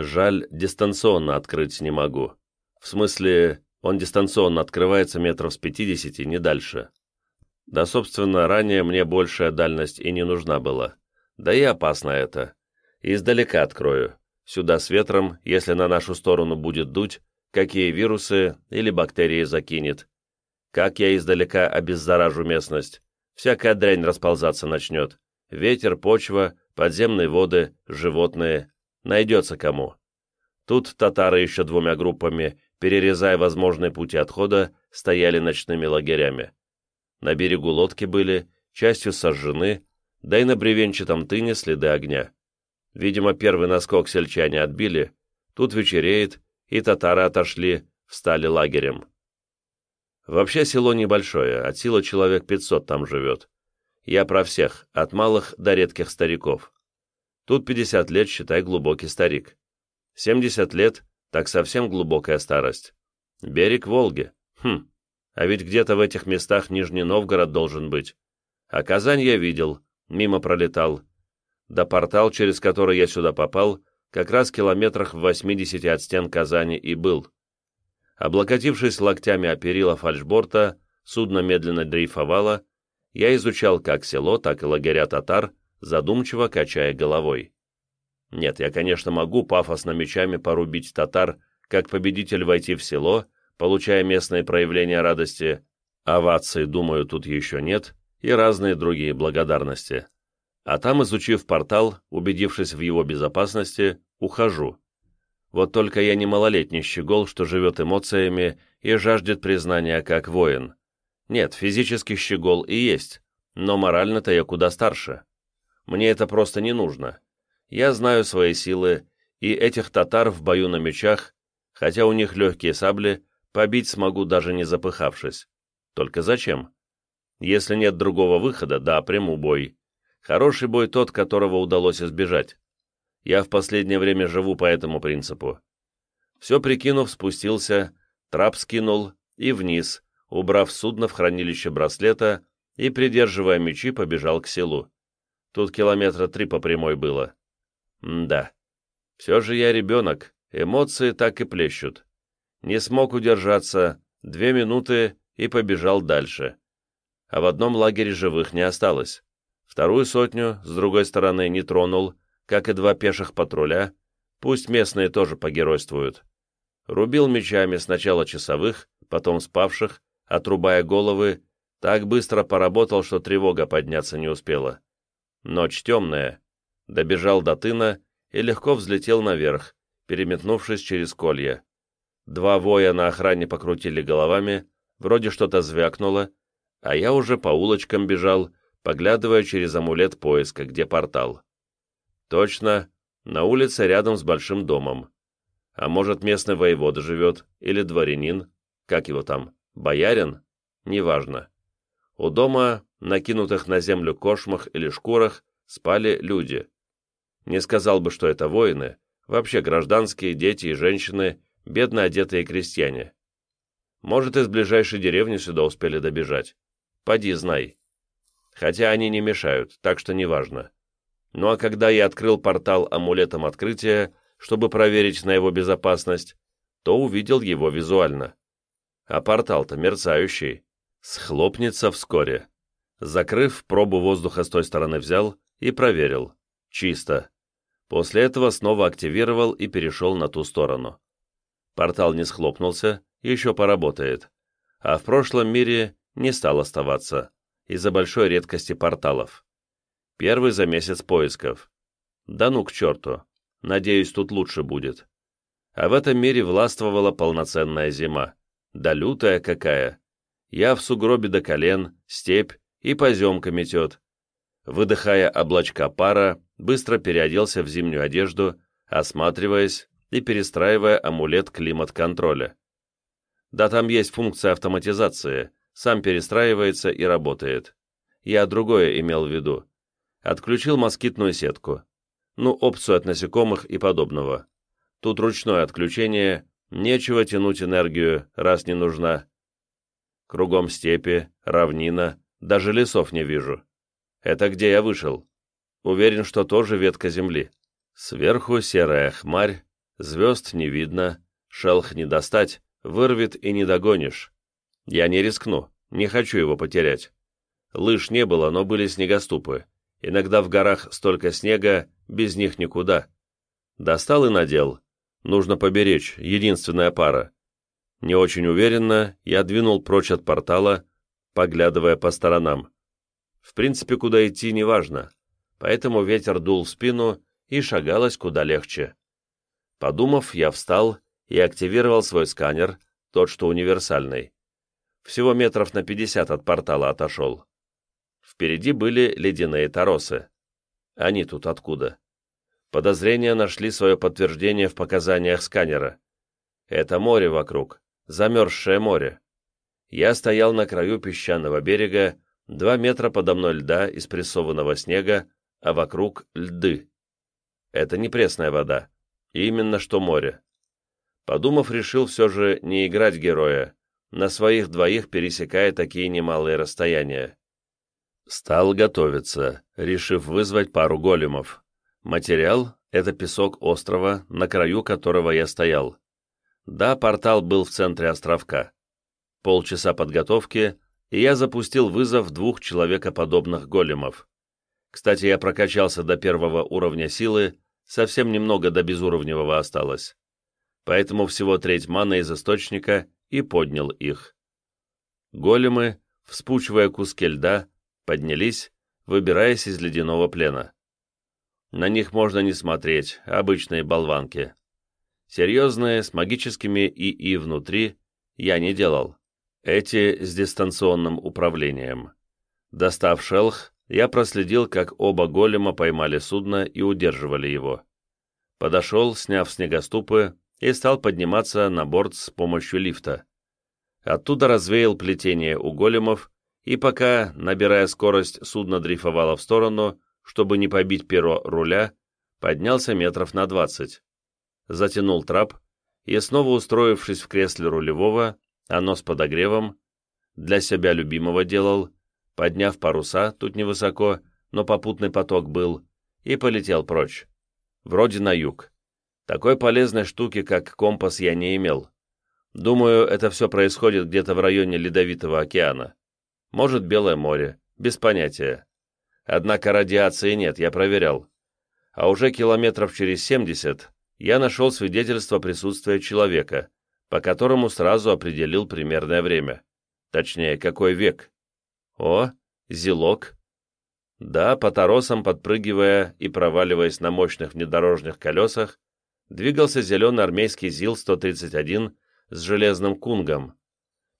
Жаль, дистанционно открыть не могу. В смысле, он дистанционно открывается метров с 50, не дальше. Да, собственно, ранее мне большая дальность и не нужна была. Да и опасно это. Издалека открою. Сюда с ветром, если на нашу сторону будет дуть, какие вирусы или бактерии закинет. Как я издалека обеззаражу местность? Всякая дрянь расползаться начнет. Ветер, почва, подземные воды, животные. Найдется кому. Тут татары еще двумя группами, перерезая возможные пути отхода, стояли ночными лагерями. На берегу лодки были, частью сожжены, да и на бревенчатом тыне следы огня. Видимо, первый наскок сельчане отбили, тут вечереет, и татары отошли, встали лагерем. Вообще село небольшое, от силы человек 500 там живет. Я про всех, от малых до редких стариков. Тут 50 лет, считай, глубокий старик. 70 лет, так совсем глубокая старость. Берег Волги. Хм, а ведь где-то в этих местах Нижний Новгород должен быть. А Казань я видел, мимо пролетал. Да портал, через который я сюда попал, как раз километрах в 80 от стен Казани и был. Облокотившись локтями о перила фальшборта, судно медленно дрейфовало, я изучал как село, так и лагеря татар, задумчиво качая головой. Нет, я, конечно, могу пафосно мечами порубить татар, как победитель войти в село, получая местные проявления радости, овации, думаю, тут еще нет, и разные другие благодарности. А там, изучив портал, убедившись в его безопасности, ухожу. Вот только я не малолетний щегол, что живет эмоциями и жаждет признания как воин. Нет, физический щегол и есть, но морально-то я куда старше. Мне это просто не нужно. Я знаю свои силы, и этих татар в бою на мечах, хотя у них легкие сабли, побить смогу даже не запыхавшись. Только зачем? Если нет другого выхода, да, приму бой. Хороший бой тот, которого удалось избежать. Я в последнее время живу по этому принципу. Все прикинув, спустился, трап скинул и вниз, убрав судно в хранилище браслета и, придерживая мечи, побежал к селу. Тут километра три по прямой было. Да. Все же я ребенок, эмоции так и плещут. Не смог удержаться, две минуты и побежал дальше. А в одном лагере живых не осталось. Вторую сотню, с другой стороны, не тронул, как и два пеших патруля, пусть местные тоже погеройствуют. Рубил мечами сначала часовых, потом спавших, отрубая головы, так быстро поработал, что тревога подняться не успела. Ночь темная. Добежал до тына и легко взлетел наверх, переметнувшись через колья. Два воя на охране покрутили головами, вроде что-то звякнуло, а я уже по улочкам бежал, поглядывая через амулет поиска, где портал. Точно, на улице рядом с большим домом. А может, местный воевода живет, или дворянин, как его там, боярин? Неважно. У дома, накинутых на землю кошмах или шкурах, спали люди. Не сказал бы, что это воины, вообще гражданские, дети и женщины, бедно одетые крестьяне. Может, из ближайшей деревни сюда успели добежать. Поди, знай. Хотя они не мешают, так что неважно. Ну а когда я открыл портал амулетом открытия, чтобы проверить на его безопасность, то увидел его визуально. А портал-то мерцающий. Схлопнется вскоре. Закрыв, пробу воздуха с той стороны взял и проверил. Чисто. После этого снова активировал и перешел на ту сторону. Портал не схлопнулся, еще поработает. А в прошлом мире не стал оставаться, из-за большой редкости порталов. Первый за месяц поисков. Да ну к черту. Надеюсь, тут лучше будет. А в этом мире властвовала полноценная зима. Да лютая какая. Я в сугробе до колен, степь и поземка метет. Выдыхая облачка пара, быстро переоделся в зимнюю одежду, осматриваясь и перестраивая амулет климат-контроля. Да, там есть функция автоматизации, сам перестраивается и работает. Я другое имел в виду. Отключил москитную сетку. Ну, опцию от насекомых и подобного. Тут ручное отключение, нечего тянуть энергию, раз не нужна. Кругом степи, равнина, даже лесов не вижу. Это где я вышел? Уверен, что тоже ветка земли. Сверху серая хмарь, Звезд не видно, шелх не достать, вырвет и не догонишь. Я не рискну, не хочу его потерять. Лыж не было, но были снегоступы. Иногда в горах столько снега, без них никуда. Достал и надел. Нужно поберечь, единственная пара. Не очень уверенно я двинул прочь от портала, поглядывая по сторонам. В принципе, куда идти, неважно. Поэтому ветер дул в спину, и шагалось куда легче. Подумав, я встал и активировал свой сканер, тот, что универсальный. Всего метров на пятьдесят от портала отошел. Впереди были ледяные торосы. Они тут откуда? Подозрения нашли свое подтверждение в показаниях сканера. Это море вокруг, замерзшее море. Я стоял на краю песчаного берега, два метра подо мной льда из прессованного снега, а вокруг льды. Это не пресная вода, именно что море. Подумав, решил все же не играть героя, на своих двоих пересекая такие немалые расстояния. Стал готовиться, решив вызвать пару големов. Материал — это песок острова, на краю которого я стоял. Да, портал был в центре островка. Полчаса подготовки, и я запустил вызов двух человекоподобных големов. Кстати, я прокачался до первого уровня силы, совсем немного до безуровневого осталось. Поэтому всего треть маны из источника и поднял их. Големы, вспучивая куски льда, поднялись, выбираясь из ледяного плена. На них можно не смотреть, обычные болванки. Серьезные, с магическими ИИ внутри, я не делал. Эти с дистанционным управлением. Достав шелх, я проследил, как оба голема поймали судно и удерживали его. Подошел, сняв снегоступы, и стал подниматься на борт с помощью лифта. Оттуда развеял плетение у големов, и пока, набирая скорость, судно дрейфовало в сторону, чтобы не побить перо руля, поднялся метров на двадцать. Затянул трап и, снова устроившись в кресле рулевого, оно с подогревом, для себя любимого делал, подняв паруса, тут невысоко, но попутный поток был, и полетел прочь. Вроде на юг. Такой полезной штуки, как компас, я не имел. Думаю, это все происходит где-то в районе Ледовитого океана. Может, Белое море, без понятия. Однако радиации нет, я проверял. А уже километров через 70 я нашел свидетельство присутствия человека, по которому сразу определил примерное время. Точнее, какой век. О, зелок. Да, по торосам, подпрыгивая и проваливаясь на мощных внедорожных колесах, двигался зеленый армейский ЗИЛ-131 с железным кунгом.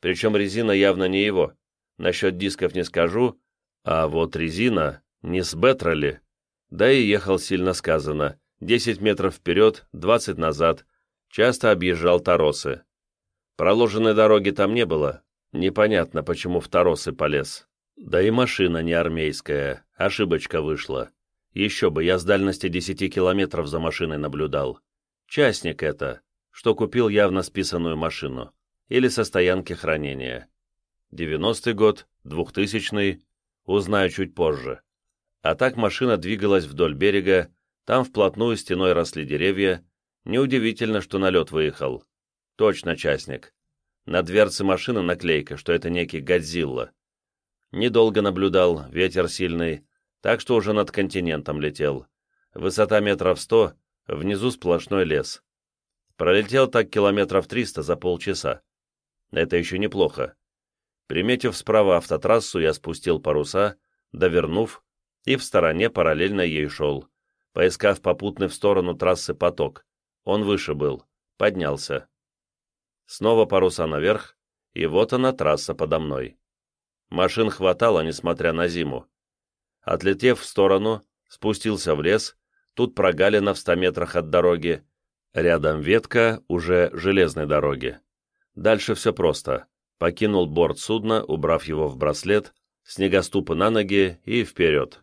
Причем резина явно не его. Насчет дисков не скажу, а вот резина не с Бетроли. Да и ехал сильно сказано. 10 метров вперед, 20 назад. Часто объезжал торосы. Проложенной дороги там не было. Непонятно, почему в торосы полез. Да и машина не армейская, ошибочка вышла. Еще бы, я с дальности десяти километров за машиной наблюдал. Частник это, что купил явно списанную машину. Или со стоянки хранения. Девяностый год, двухтысячный, узнаю чуть позже. А так машина двигалась вдоль берега, там вплотную стеной росли деревья. Неудивительно, что на лед выехал. Точно частник. На дверце машины наклейка, что это некий Годзилла. Недолго наблюдал, ветер сильный, так что уже над континентом летел. Высота метров сто, внизу сплошной лес. Пролетел так километров триста за полчаса. Это еще неплохо. Приметив справа автотрассу, я спустил паруса, довернув, и в стороне параллельно ей шел, поискав попутный в сторону трассы поток. Он выше был, поднялся. Снова паруса наверх, и вот она трасса подо мной. Машин хватало, несмотря на зиму. Отлетев в сторону, спустился в лес, тут прогалина в ста метрах от дороги, рядом ветка уже железной дороги. Дальше все просто. Покинул борт судна, убрав его в браслет, снегоступы на ноги и вперед.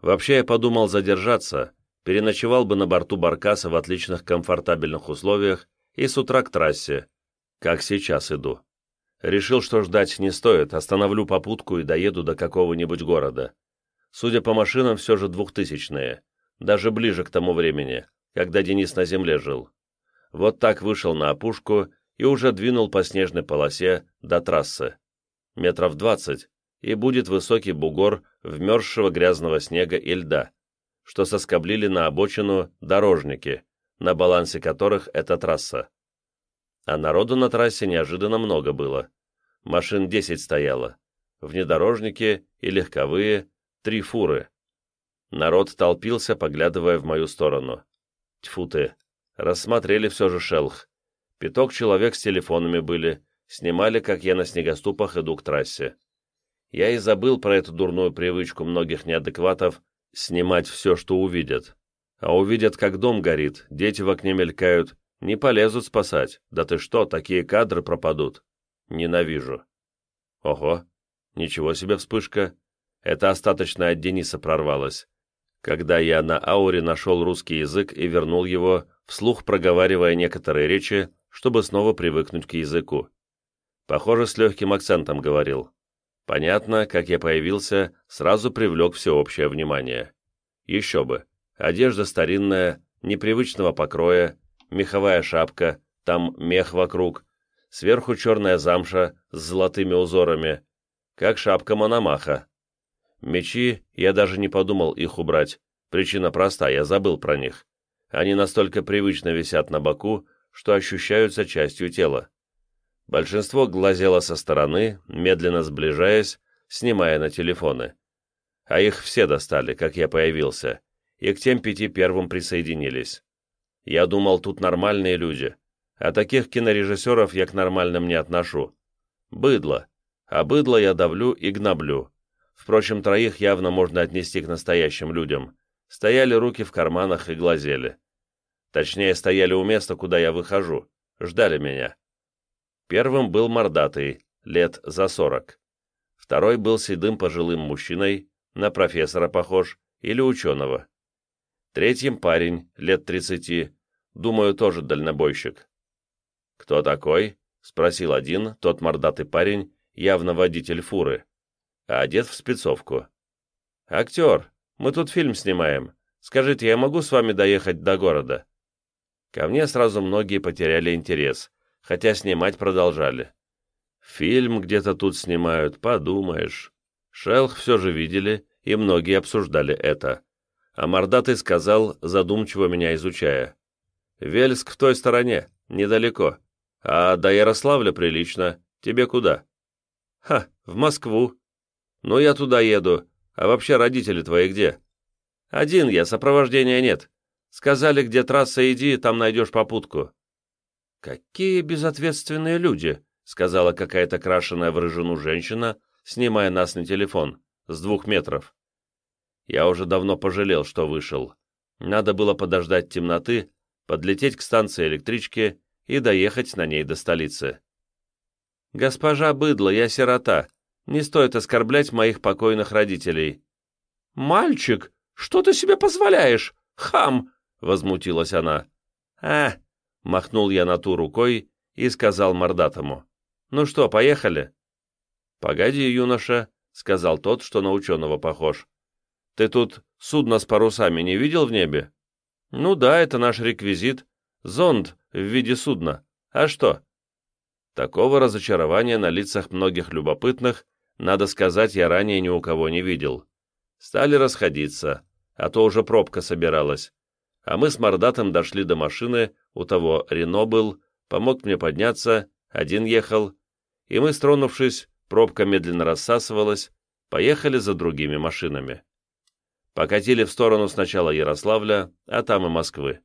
Вообще я подумал задержаться, переночевал бы на борту Баркаса в отличных комфортабельных условиях и с утра к трассе, как сейчас иду. Решил, что ждать не стоит, остановлю попутку и доеду до какого-нибудь города. Судя по машинам, все же двухтысячные, даже ближе к тому времени, когда Денис на земле жил. Вот так вышел на опушку и уже двинул по снежной полосе до трассы. Метров двадцать, и будет высокий бугор вмерзшего грязного снега и льда, что соскоблили на обочину дорожники, на балансе которых эта трасса. А народу на трассе неожиданно много было. Машин десять стояло. Внедорожники и легковые, три фуры. Народ толпился, поглядывая в мою сторону. Тьфу ты, рассмотрели все же шелх. Пяток человек с телефонами были, снимали, как я на снегоступах иду к трассе. Я и забыл про эту дурную привычку многих неадекватов снимать все, что увидят. А увидят, как дом горит, дети в окне мелькают, не полезут спасать. Да ты что, такие кадры пропадут. Ненавижу. Ого, ничего себе вспышка. Это остаточно от Дениса прорвалось. Когда я на ауре нашел русский язык и вернул его, вслух проговаривая некоторые речи, чтобы снова привыкнуть к языку. Похоже, с легким акцентом говорил. Понятно, как я появился, сразу привлек всеобщее внимание. Еще бы. Одежда старинная, непривычного покроя, меховая шапка, там мех вокруг, сверху черная замша с золотыми узорами, как шапка Мономаха. Мечи, я даже не подумал их убрать, причина проста, я забыл про них. Они настолько привычно висят на боку, что ощущаются частью тела. Большинство глазело со стороны, медленно сближаясь, снимая на телефоны. А их все достали, как я появился, и к тем пяти первым присоединились. Я думал, тут нормальные люди, а таких кинорежиссеров я к нормальным не отношу. Быдло. А быдло я давлю и гноблю. Впрочем, троих явно можно отнести к настоящим людям. Стояли руки в карманах и глазели. Точнее, стояли у места, куда я выхожу. Ждали меня. Первым был мордатый, лет за сорок. Второй был седым пожилым мужчиной, на профессора похож, или ученого. Третьим парень, лет тридцати, думаю, тоже дальнобойщик. «Кто такой?» — спросил один, тот мордатый парень, явно водитель фуры, а одет в спецовку. «Актер, мы тут фильм снимаем. Скажите, я могу с вами доехать до города?» Ко мне сразу многие потеряли интерес, хотя снимать продолжали. Фильм где-то тут снимают, подумаешь. Шелх все же видели, и многие обсуждали это. А мордатый сказал, задумчиво меня изучая. «Вельск в той стороне, недалеко. А до Ярославля прилично. Тебе куда?» «Ха, в Москву». «Ну, я туда еду. А вообще родители твои где?» «Один я, сопровождения нет. Сказали, где трасса иди, там найдешь попутку». «Какие безответственные люди», — сказала какая-то крашеная в рыжину женщина, снимая нас на телефон, с двух метров. Я уже давно пожалел, что вышел. Надо было подождать темноты, подлететь к станции электрички и доехать на ней до столицы. «Госпожа Быдло, я сирота. Не стоит оскорблять моих покойных родителей». «Мальчик, что ты себе позволяешь? Хам!» — возмутилась она. «А, Махнул я на ту рукой и сказал мордатому. «Ну что, поехали?» «Погоди, юноша», — сказал тот, что на ученого похож. «Ты тут судно с парусами не видел в небе?» «Ну да, это наш реквизит. Зонд в виде судна. А что?» Такого разочарования на лицах многих любопытных, надо сказать, я ранее ни у кого не видел. Стали расходиться, а то уже пробка собиралась а мы с Мордатом дошли до машины, у того Рено был, помог мне подняться, один ехал, и мы, стронувшись, пробка медленно рассасывалась, поехали за другими машинами. Покатили в сторону сначала Ярославля, а там и Москвы.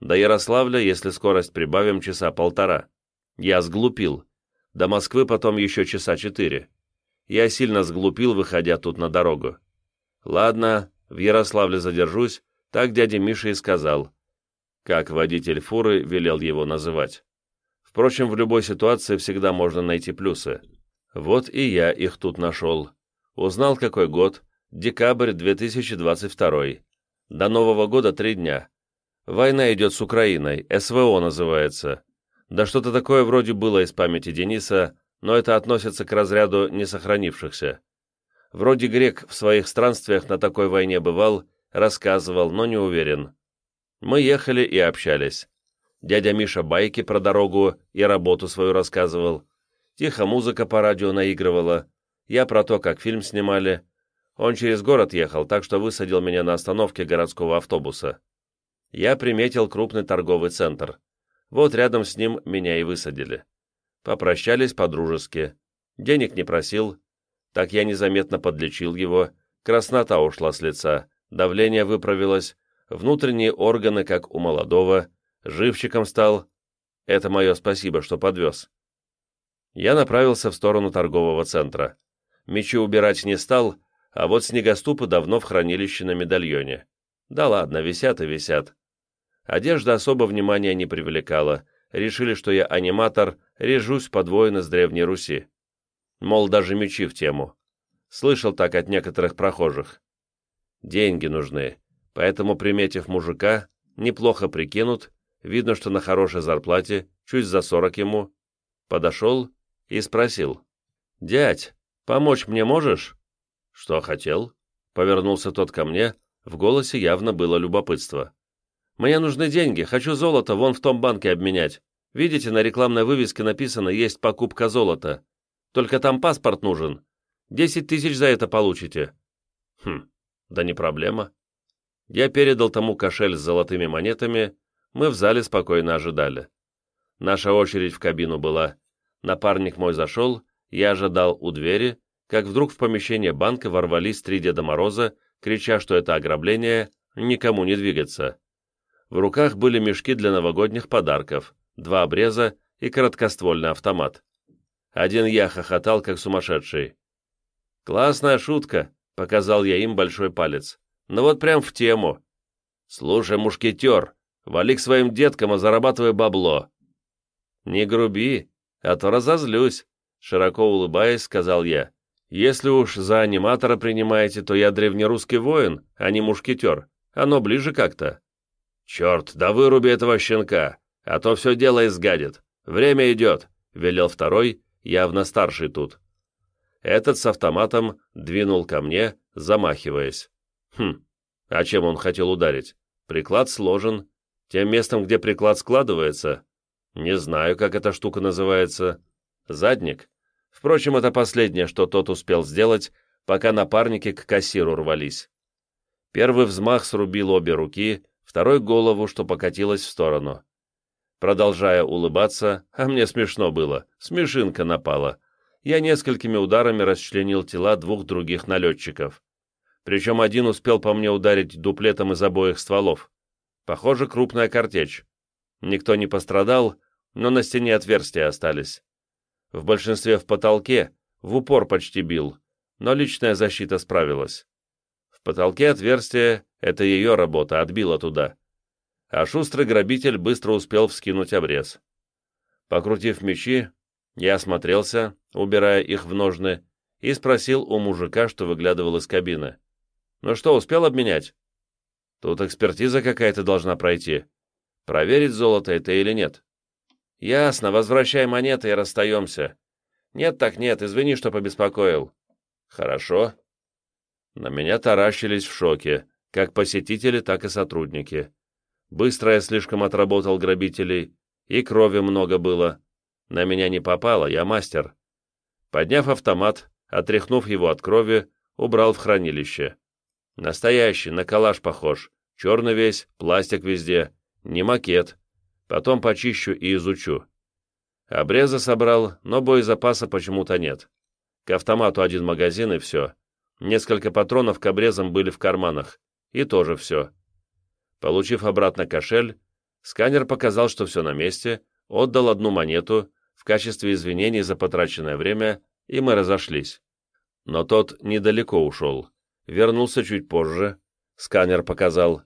До Ярославля, если скорость прибавим, часа полтора. Я сглупил. До Москвы потом еще часа четыре. Я сильно сглупил, выходя тут на дорогу. Ладно, в Ярославле задержусь, так дядя Миша и сказал, как водитель фуры велел его называть. Впрочем, в любой ситуации всегда можно найти плюсы. Вот и я их тут нашел. Узнал, какой год. Декабрь 2022. До Нового года три дня. Война идет с Украиной, СВО называется. Да что-то такое вроде было из памяти Дениса, но это относится к разряду несохранившихся. Вроде грек в своих странствиях на такой войне бывал рассказывал, но не уверен. Мы ехали и общались. Дядя Миша байки про дорогу и работу свою рассказывал. Тихо музыка по радио наигрывала. Я про то, как фильм снимали. Он через город ехал, так что высадил меня на остановке городского автобуса. Я приметил крупный торговый центр. Вот рядом с ним меня и высадили. Попрощались по-дружески. Денег не просил. Так я незаметно подлечил его. Краснота ушла с лица. Давление выправилось. Внутренние органы, как у молодого. Живчиком стал. Это мое спасибо, что подвез. Я направился в сторону торгового центра. Мечи убирать не стал, а вот снегоступы давно в хранилище на медальоне. Да ладно, висят и висят. Одежда особо внимания не привлекала. Решили, что я аниматор, режусь подвоенно с Древней Руси. Мол, даже мечи в тему. Слышал так от некоторых прохожих. Деньги нужны, поэтому, приметив мужика, неплохо прикинут, видно, что на хорошей зарплате, чуть за сорок ему, подошел и спросил. «Дядь, помочь мне можешь?» «Что хотел?» Повернулся тот ко мне, в голосе явно было любопытство. «Мне нужны деньги, хочу золото вон в том банке обменять. Видите, на рекламной вывеске написано «Есть покупка золота». Только там паспорт нужен. Десять тысяч за это получите». «Хм, да не проблема». Я передал тому кошель с золотыми монетами, мы в зале спокойно ожидали. Наша очередь в кабину была. Напарник мой зашел, я ожидал у двери, как вдруг в помещение банка ворвались три Деда Мороза, крича, что это ограбление, никому не двигаться. В руках были мешки для новогодних подарков, два обреза и короткоствольный автомат. Один я хохотал, как сумасшедший. «Классная шутка», — показал я им большой палец. «Ну вот прям в тему. Слушай, мушкетер, вали к своим деткам и зарабатывай бабло». «Не груби, а то разозлюсь», — широко улыбаясь, сказал я. «Если уж за аниматора принимаете, то я древнерусский воин, а не мушкетер. Оно ближе как-то». «Черт, да выруби этого щенка, а то все дело изгадит. Время идет», — велел второй, явно старший тут. Этот с автоматом двинул ко мне, замахиваясь. Хм, а чем он хотел ударить? Приклад сложен. Тем местом, где приклад складывается? Не знаю, как эта штука называется. Задник. Впрочем, это последнее, что тот успел сделать, пока напарники к кассиру рвались. Первый взмах срубил обе руки, второй голову, что покатилась в сторону. Продолжая улыбаться, а мне смешно было, смешинка напала, я несколькими ударами расчленил тела двух других налетчиков. Причем один успел по мне ударить дуплетом из обоих стволов. Похоже, крупная картечь. Никто не пострадал, но на стене отверстия остались. В большинстве в потолке, в упор почти бил, но личная защита справилась. В потолке отверстие — это ее работа, отбила туда. А шустрый грабитель быстро успел вскинуть обрез. Покрутив мечи, я осмотрелся, убирая их в ножны, и спросил у мужика, что выглядывал из кабины. «Ну что, успел обменять?» «Тут экспертиза какая-то должна пройти. Проверить, золото это или нет». «Ясно, возвращай монеты и расстаемся». «Нет так нет, извини, что побеспокоил». «Хорошо». На меня таращились в шоке, как посетители, так и сотрудники. Быстро я слишком отработал грабителей, и крови много было. На меня не попало, я мастер. Подняв автомат, отряхнув его от крови, убрал в хранилище. Настоящий, на калаш похож. Черный весь, пластик везде. Не макет. Потом почищу и изучу. Обрезы собрал, но боезапаса почему-то нет. К автомату один магазин и все. Несколько патронов к обрезам были в карманах. И тоже все. Получив обратно кошель, сканер показал, что все на месте, отдал одну монету в качестве извинений за потраченное время, и мы разошлись. Но тот недалеко ушел. Вернулся чуть позже. Сканер показал.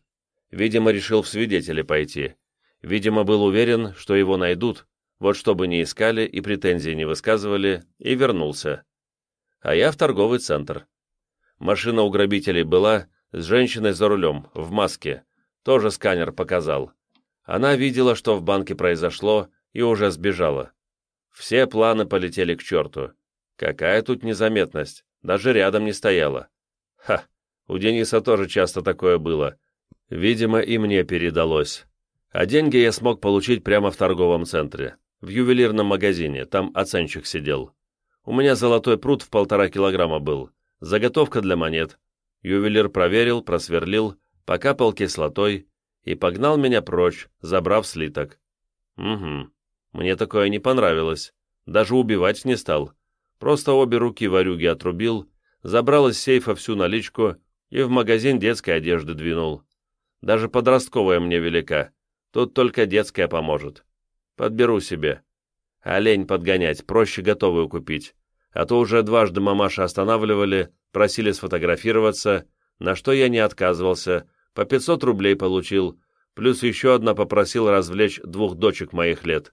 Видимо, решил в свидетели пойти. Видимо, был уверен, что его найдут, вот чтобы не искали и претензии не высказывали, и вернулся. А я в торговый центр. Машина у грабителей была с женщиной за рулем, в маске. Тоже сканер показал. Она видела, что в банке произошло, и уже сбежала. Все планы полетели к черту. Какая тут незаметность, даже рядом не стояла. Ха, у Дениса тоже часто такое было. Видимо, и мне передалось. А деньги я смог получить прямо в торговом центре, в ювелирном магазине, там оценщик сидел. У меня золотой пруд в полтора килограмма был, заготовка для монет. Ювелир проверил, просверлил, покапал кислотой и погнал меня прочь, забрав слиток. Угу, мне такое не понравилось, даже убивать не стал. Просто обе руки варюги отрубил, забрал из сейфа всю наличку и в магазин детской одежды двинул. Даже подростковая мне велика, тут только детская поможет. Подберу себе. Олень подгонять, проще готовую купить. А то уже дважды мамаша останавливали, просили сфотографироваться, на что я не отказывался, по 500 рублей получил, плюс еще одна попросил развлечь двух дочек моих лет.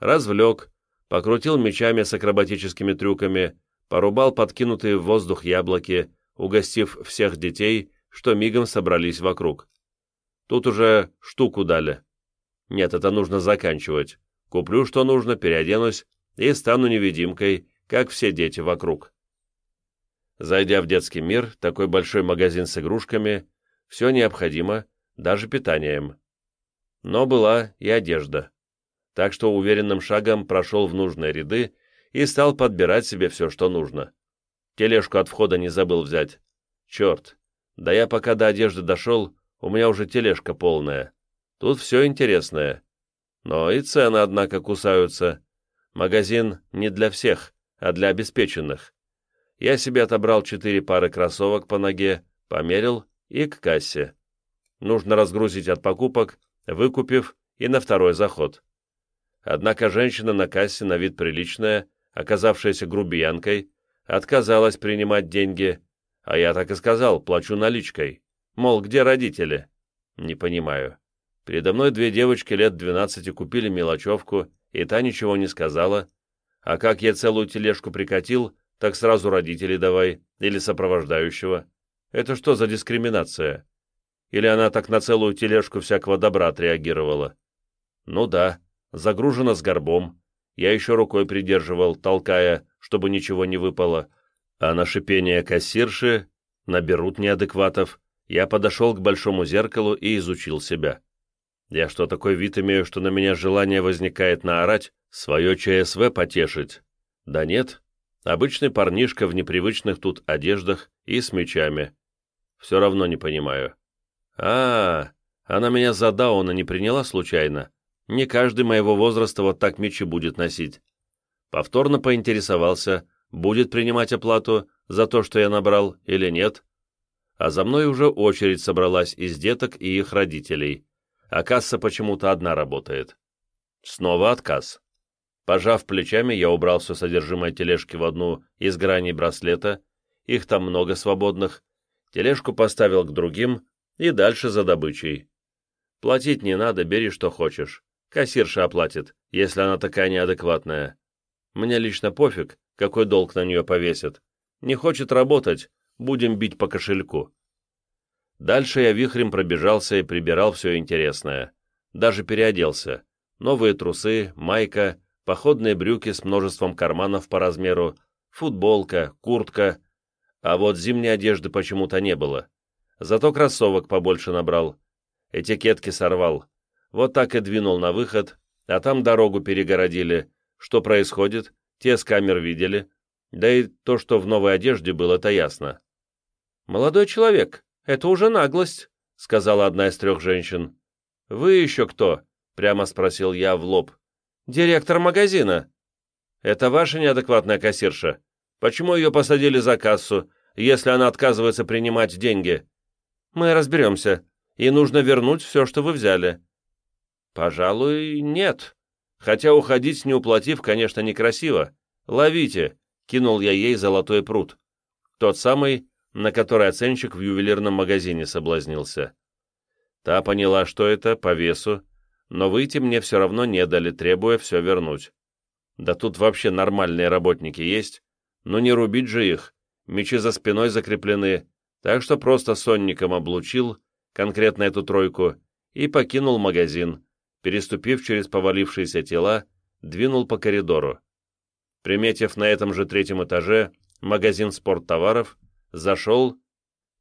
Развлек, покрутил мечами с акробатическими трюками, порубал подкинутые в воздух яблоки, угостив всех детей, что мигом собрались вокруг. Тут уже штуку дали. Нет, это нужно заканчивать. Куплю, что нужно, переоденусь и стану невидимкой, как все дети вокруг. Зайдя в детский мир, такой большой магазин с игрушками, все необходимо, даже питанием. Но была и одежда. Так что уверенным шагом прошел в нужные ряды и стал подбирать себе все, что нужно. Тележку от входа не забыл взять. Черт, да я пока до одежды дошел, у меня уже тележка полная. Тут все интересное. Но и цены, однако, кусаются. Магазин не для всех, а для обеспеченных. Я себе отобрал четыре пары кроссовок по ноге, померил и к кассе. Нужно разгрузить от покупок, выкупив и на второй заход. Однако женщина на кассе на вид приличная, оказавшаяся грубиянкой, отказалась принимать деньги, а я так и сказал, плачу наличкой. Мол, где родители? Не понимаю. Передо мной две девочки лет двенадцати купили мелочевку, и та ничего не сказала. А как я целую тележку прикатил, так сразу родителей давай, или сопровождающего. Это что за дискриминация? Или она так на целую тележку всякого добра отреагировала? Ну да, загружена с горбом. Я еще рукой придерживал, толкая, чтобы ничего не выпало. А на шипение кассирши наберут неадекватов. Я подошел к большому зеркалу и изучил себя. Я что, такой вид имею, что на меня желание возникает наорать, свое ЧСВ потешить? Да нет, обычный парнишка в непривычных тут одеждах и с мечами. Все равно не понимаю. А, -а она меня за Дауна не приняла случайно? Не каждый моего возраста вот так мечи будет носить. Повторно поинтересовался, будет принимать оплату за то, что я набрал, или нет. А за мной уже очередь собралась из деток и их родителей, а касса почему-то одна работает. Снова отказ. Пожав плечами, я убрал все содержимое тележки в одну из граней браслета, их там много свободных, тележку поставил к другим и дальше за добычей. Платить не надо, бери что хочешь. Кассирша оплатит, если она такая неадекватная. Мне лично пофиг, какой долг на нее повесят. Не хочет работать, будем бить по кошельку. Дальше я вихрем пробежался и прибирал все интересное. Даже переоделся. Новые трусы, майка, походные брюки с множеством карманов по размеру, футболка, куртка. А вот зимней одежды почему-то не было. Зато кроссовок побольше набрал. Этикетки сорвал. Вот так и двинул на выход, а там дорогу перегородили. Что происходит? Те с камер видели. Да и то, что в новой одежде было, это ясно. «Молодой человек, это уже наглость», — сказала одна из трех женщин. «Вы еще кто?» — прямо спросил я в лоб. «Директор магазина». «Это ваша неадекватная кассирша? Почему ее посадили за кассу, если она отказывается принимать деньги?» «Мы разберемся, и нужно вернуть все, что вы взяли». «Пожалуй, нет. Хотя уходить, не уплатив, конечно, некрасиво. Ловите!» — кинул я ей золотой пруд. Тот самый, на который оценщик в ювелирном магазине соблазнился. Та поняла, что это, по весу, но выйти мне все равно не дали, требуя все вернуть. Да тут вообще нормальные работники есть, но не рубить же их, мечи за спиной закреплены, так что просто сонником облучил, конкретно эту тройку, и покинул магазин, переступив через повалившиеся тела, двинул по коридору. Приметив на этом же третьем этаже магазин спорттоваров, зашел.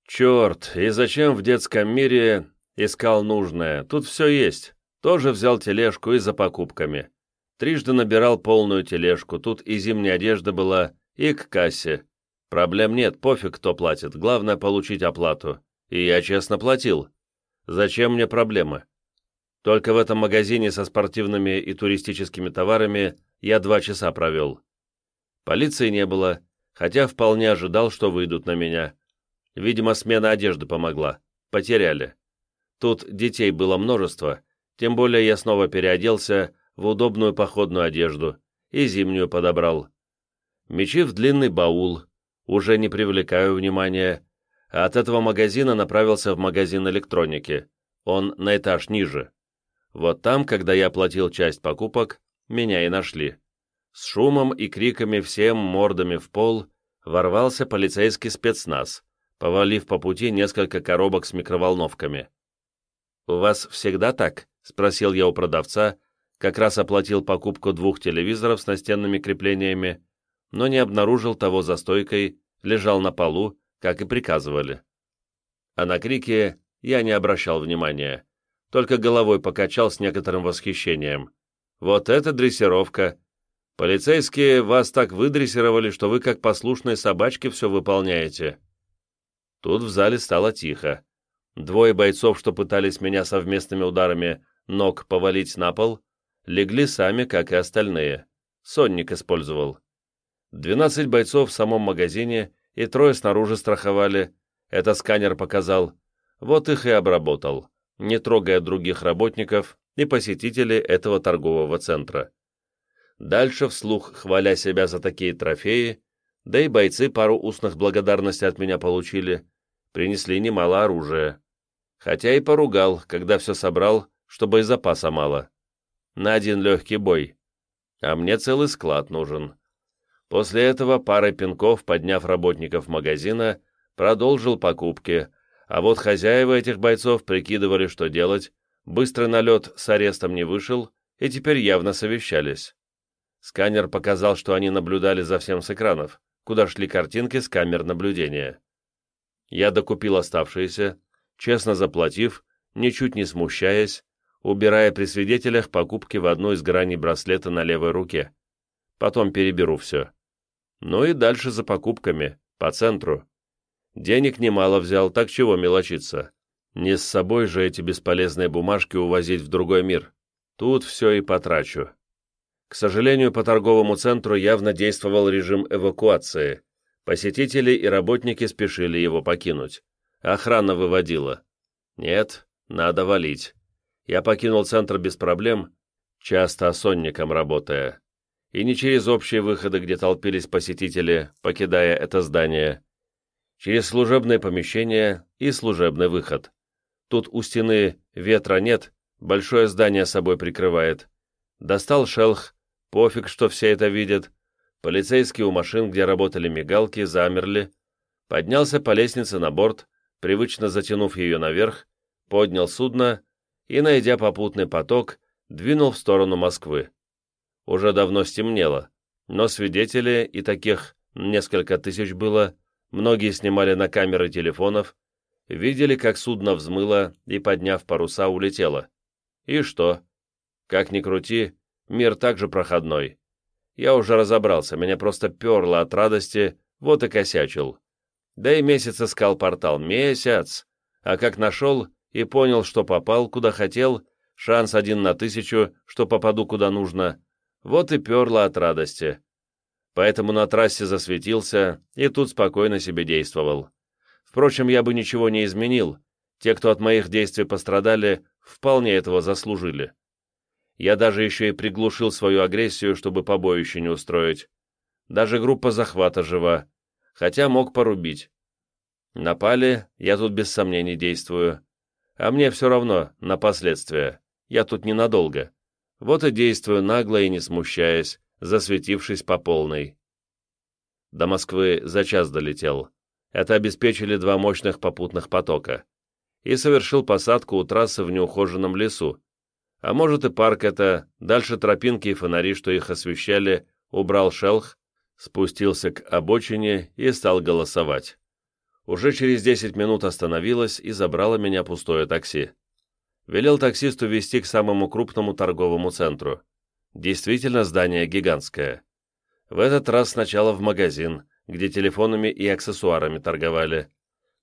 Черт, и зачем в детском мире искал нужное? Тут все есть. Тоже взял тележку и за покупками. Трижды набирал полную тележку, тут и зимняя одежда была, и к кассе. Проблем нет, пофиг, кто платит, главное получить оплату. И я честно платил. Зачем мне проблемы? Только в этом магазине со спортивными и туристическими товарами я два часа провел. Полиции не было, хотя вполне ожидал, что выйдут на меня. Видимо, смена одежды помогла. Потеряли. Тут детей было множество, тем более я снова переоделся в удобную походную одежду и зимнюю подобрал. Мечи в длинный баул, уже не привлекаю внимания, а от этого магазина направился в магазин электроники. Он на этаж ниже. Вот там, когда я оплатил часть покупок, меня и нашли. С шумом и криками всем мордами в пол ворвался полицейский спецназ, повалив по пути несколько коробок с микроволновками. «У вас всегда так?» — спросил я у продавца, как раз оплатил покупку двух телевизоров с настенными креплениями, но не обнаружил того за стойкой, лежал на полу, как и приказывали. А на крики я не обращал внимания, только головой покачал с некоторым восхищением. «Вот это дрессировка! Полицейские вас так выдрессировали, что вы как послушные собачки все выполняете». Тут в зале стало тихо. Двое бойцов, что пытались меня совместными ударами ног повалить на пол, легли сами, как и остальные. Сонник использовал. Двенадцать бойцов в самом магазине и трое снаружи страховали. Это сканер показал. Вот их и обработал, не трогая других работников и посетителей этого торгового центра. Дальше, вслух хваля себя за такие трофеи, да и бойцы пару устных благодарностей от меня получили, принесли немало оружия. Хотя и поругал, когда все собрал, чтобы и запаса мало. На один легкий бой. А мне целый склад нужен. После этого парой пинков, подняв работников магазина, продолжил покупки, а вот хозяева этих бойцов прикидывали, что делать, быстрый налет с арестом не вышел, и теперь явно совещались. Сканер показал, что они наблюдали за всем с экранов, куда шли картинки с камер наблюдения. Я докупил оставшиеся, честно заплатив, ничуть не смущаясь, убирая при свидетелях покупки в одну из граней браслета на левой руке. Потом переберу все. Ну и дальше за покупками, по центру. Денег немало взял, так чего мелочиться? Не с собой же эти бесполезные бумажки увозить в другой мир. Тут все и потрачу. К сожалению, по торговому центру явно действовал режим эвакуации. Посетители и работники спешили его покинуть. Охрана выводила. Нет, надо валить. Я покинул центр без проблем, часто сонником работая. И не через общие выходы, где толпились посетители, покидая это здание. Через служебное помещение и служебный выход. Тут у стены ветра нет, большое здание собой прикрывает. Достал шелх, Пофиг, что все это видят. Полицейские у машин, где работали мигалки, замерли. Поднялся по лестнице на борт, привычно затянув ее наверх, поднял судно и, найдя попутный поток, двинул в сторону Москвы. Уже давно стемнело, но свидетели, и таких несколько тысяч было, многие снимали на камеры телефонов, видели, как судно взмыло и, подняв паруса, улетело. И что? Как ни крути, Мир также проходной. Я уже разобрался, меня просто перло от радости, вот и косячил. Да и месяц искал портал. Месяц! А как нашел и понял, что попал, куда хотел, шанс один на тысячу, что попаду куда нужно, вот и перло от радости. Поэтому на трассе засветился и тут спокойно себе действовал. Впрочем, я бы ничего не изменил. Те, кто от моих действий пострадали, вполне этого заслужили. Я даже еще и приглушил свою агрессию, чтобы побоище не устроить. Даже группа захвата жива, хотя мог порубить. Напали, я тут без сомнений действую. А мне все равно на последствия. Я тут ненадолго. Вот и действую нагло и не смущаясь, засветившись по полной. До Москвы за час долетел. Это обеспечили два мощных попутных потока. И совершил посадку у трассы в неухоженном лесу, а может и парк это, дальше тропинки и фонари, что их освещали, убрал шелх, спустился к обочине и стал голосовать. Уже через 10 минут остановилась и забрала меня пустое такси. Велел таксисту везти к самому крупному торговому центру. Действительно, здание гигантское. В этот раз сначала в магазин, где телефонами и аксессуарами торговали.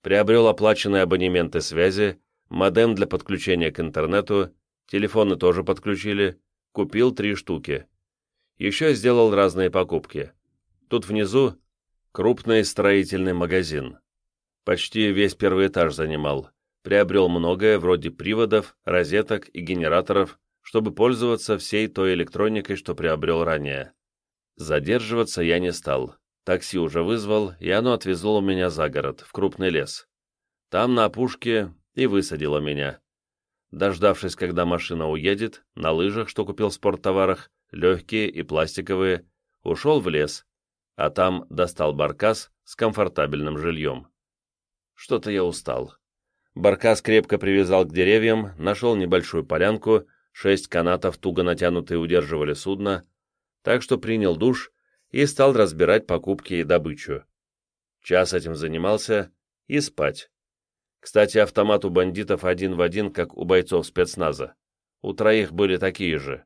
Приобрел оплаченные абонементы связи, модем для подключения к интернету, телефоны тоже подключили, купил три штуки. Еще сделал разные покупки. Тут внизу крупный строительный магазин. Почти весь первый этаж занимал. Приобрел многое, вроде приводов, розеток и генераторов, чтобы пользоваться всей той электроникой, что приобрел ранее. Задерживаться я не стал. Такси уже вызвал, и оно отвезло меня за город, в крупный лес. Там, на опушке, и высадило меня. Дождавшись, когда машина уедет, на лыжах, что купил в спорттоварах, легкие и пластиковые, ушел в лес, а там достал баркас с комфортабельным жильем. Что-то я устал. Баркас крепко привязал к деревьям, нашел небольшую полянку, шесть канатов, туго натянутые, удерживали судно, так что принял душ и стал разбирать покупки и добычу. Час этим занимался и спать. Кстати, автомат у бандитов один в один, как у бойцов спецназа. У троих были такие же.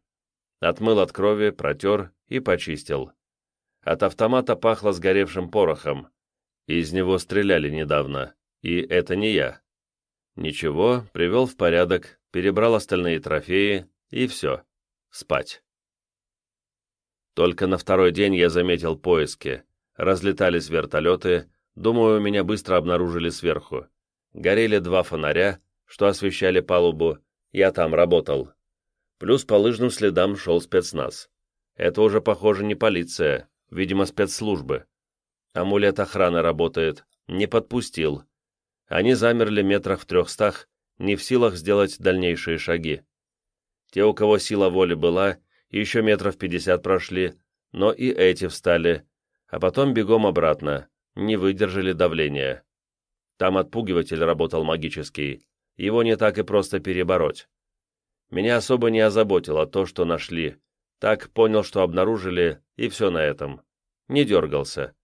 Отмыл от крови, протер и почистил. От автомата пахло сгоревшим порохом. Из него стреляли недавно, и это не я. Ничего, привел в порядок, перебрал остальные трофеи, и все. Спать. Только на второй день я заметил поиски. Разлетались вертолеты, думаю, меня быстро обнаружили сверху. Горели два фонаря, что освещали палубу, я там работал. Плюс по лыжным следам шел спецназ. Это уже, похоже, не полиция, видимо, спецслужбы. Амулет охраны работает, не подпустил. Они замерли метрах в трехстах, не в силах сделать дальнейшие шаги. Те, у кого сила воли была, еще метров пятьдесят прошли, но и эти встали, а потом бегом обратно, не выдержали давления. Там отпугиватель работал магический, его не так и просто перебороть. Меня особо не озаботило то, что нашли. Так понял, что обнаружили, и все на этом. Не дергался.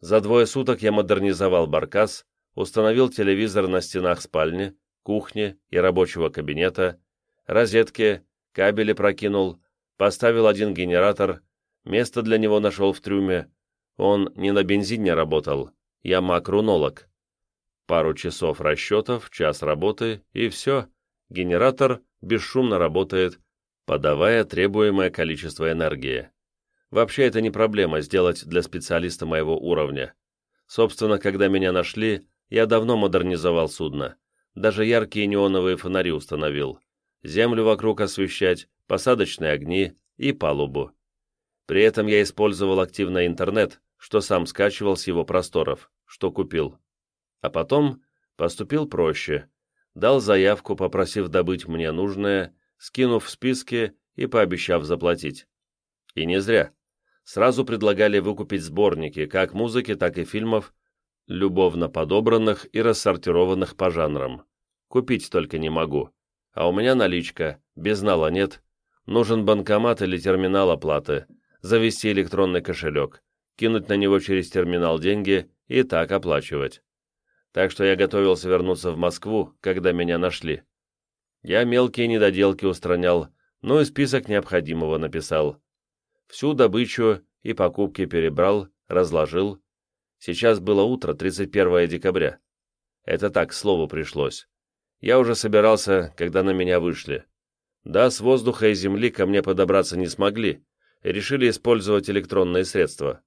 За двое суток я модернизовал баркас, установил телевизор на стенах спальни, кухни и рабочего кабинета, розетки, кабели прокинул, поставил один генератор, место для него нашел в трюме. Он не на бензине работал, я макрунолог. Пару часов расчетов, час работы, и все. Генератор бесшумно работает, подавая требуемое количество энергии. Вообще это не проблема сделать для специалиста моего уровня. Собственно, когда меня нашли, я давно модернизовал судно. Даже яркие неоновые фонари установил. Землю вокруг освещать, посадочные огни и палубу. При этом я использовал активно интернет, что сам скачивал с его просторов, что купил. А потом поступил проще. Дал заявку, попросив добыть мне нужное, скинув в списки и пообещав заплатить. И не зря. Сразу предлагали выкупить сборники, как музыки, так и фильмов, любовно подобранных и рассортированных по жанрам. Купить только не могу. А у меня наличка, без нала нет. Нужен банкомат или терминал оплаты, завести электронный кошелек, кинуть на него через терминал деньги и так оплачивать так что я готовился вернуться в Москву, когда меня нашли. Я мелкие недоделки устранял, но и список необходимого написал. Всю добычу и покупки перебрал, разложил. Сейчас было утро, 31 декабря. Это так, слову пришлось. Я уже собирался, когда на меня вышли. Да, с воздуха и земли ко мне подобраться не смогли, решили использовать электронные средства.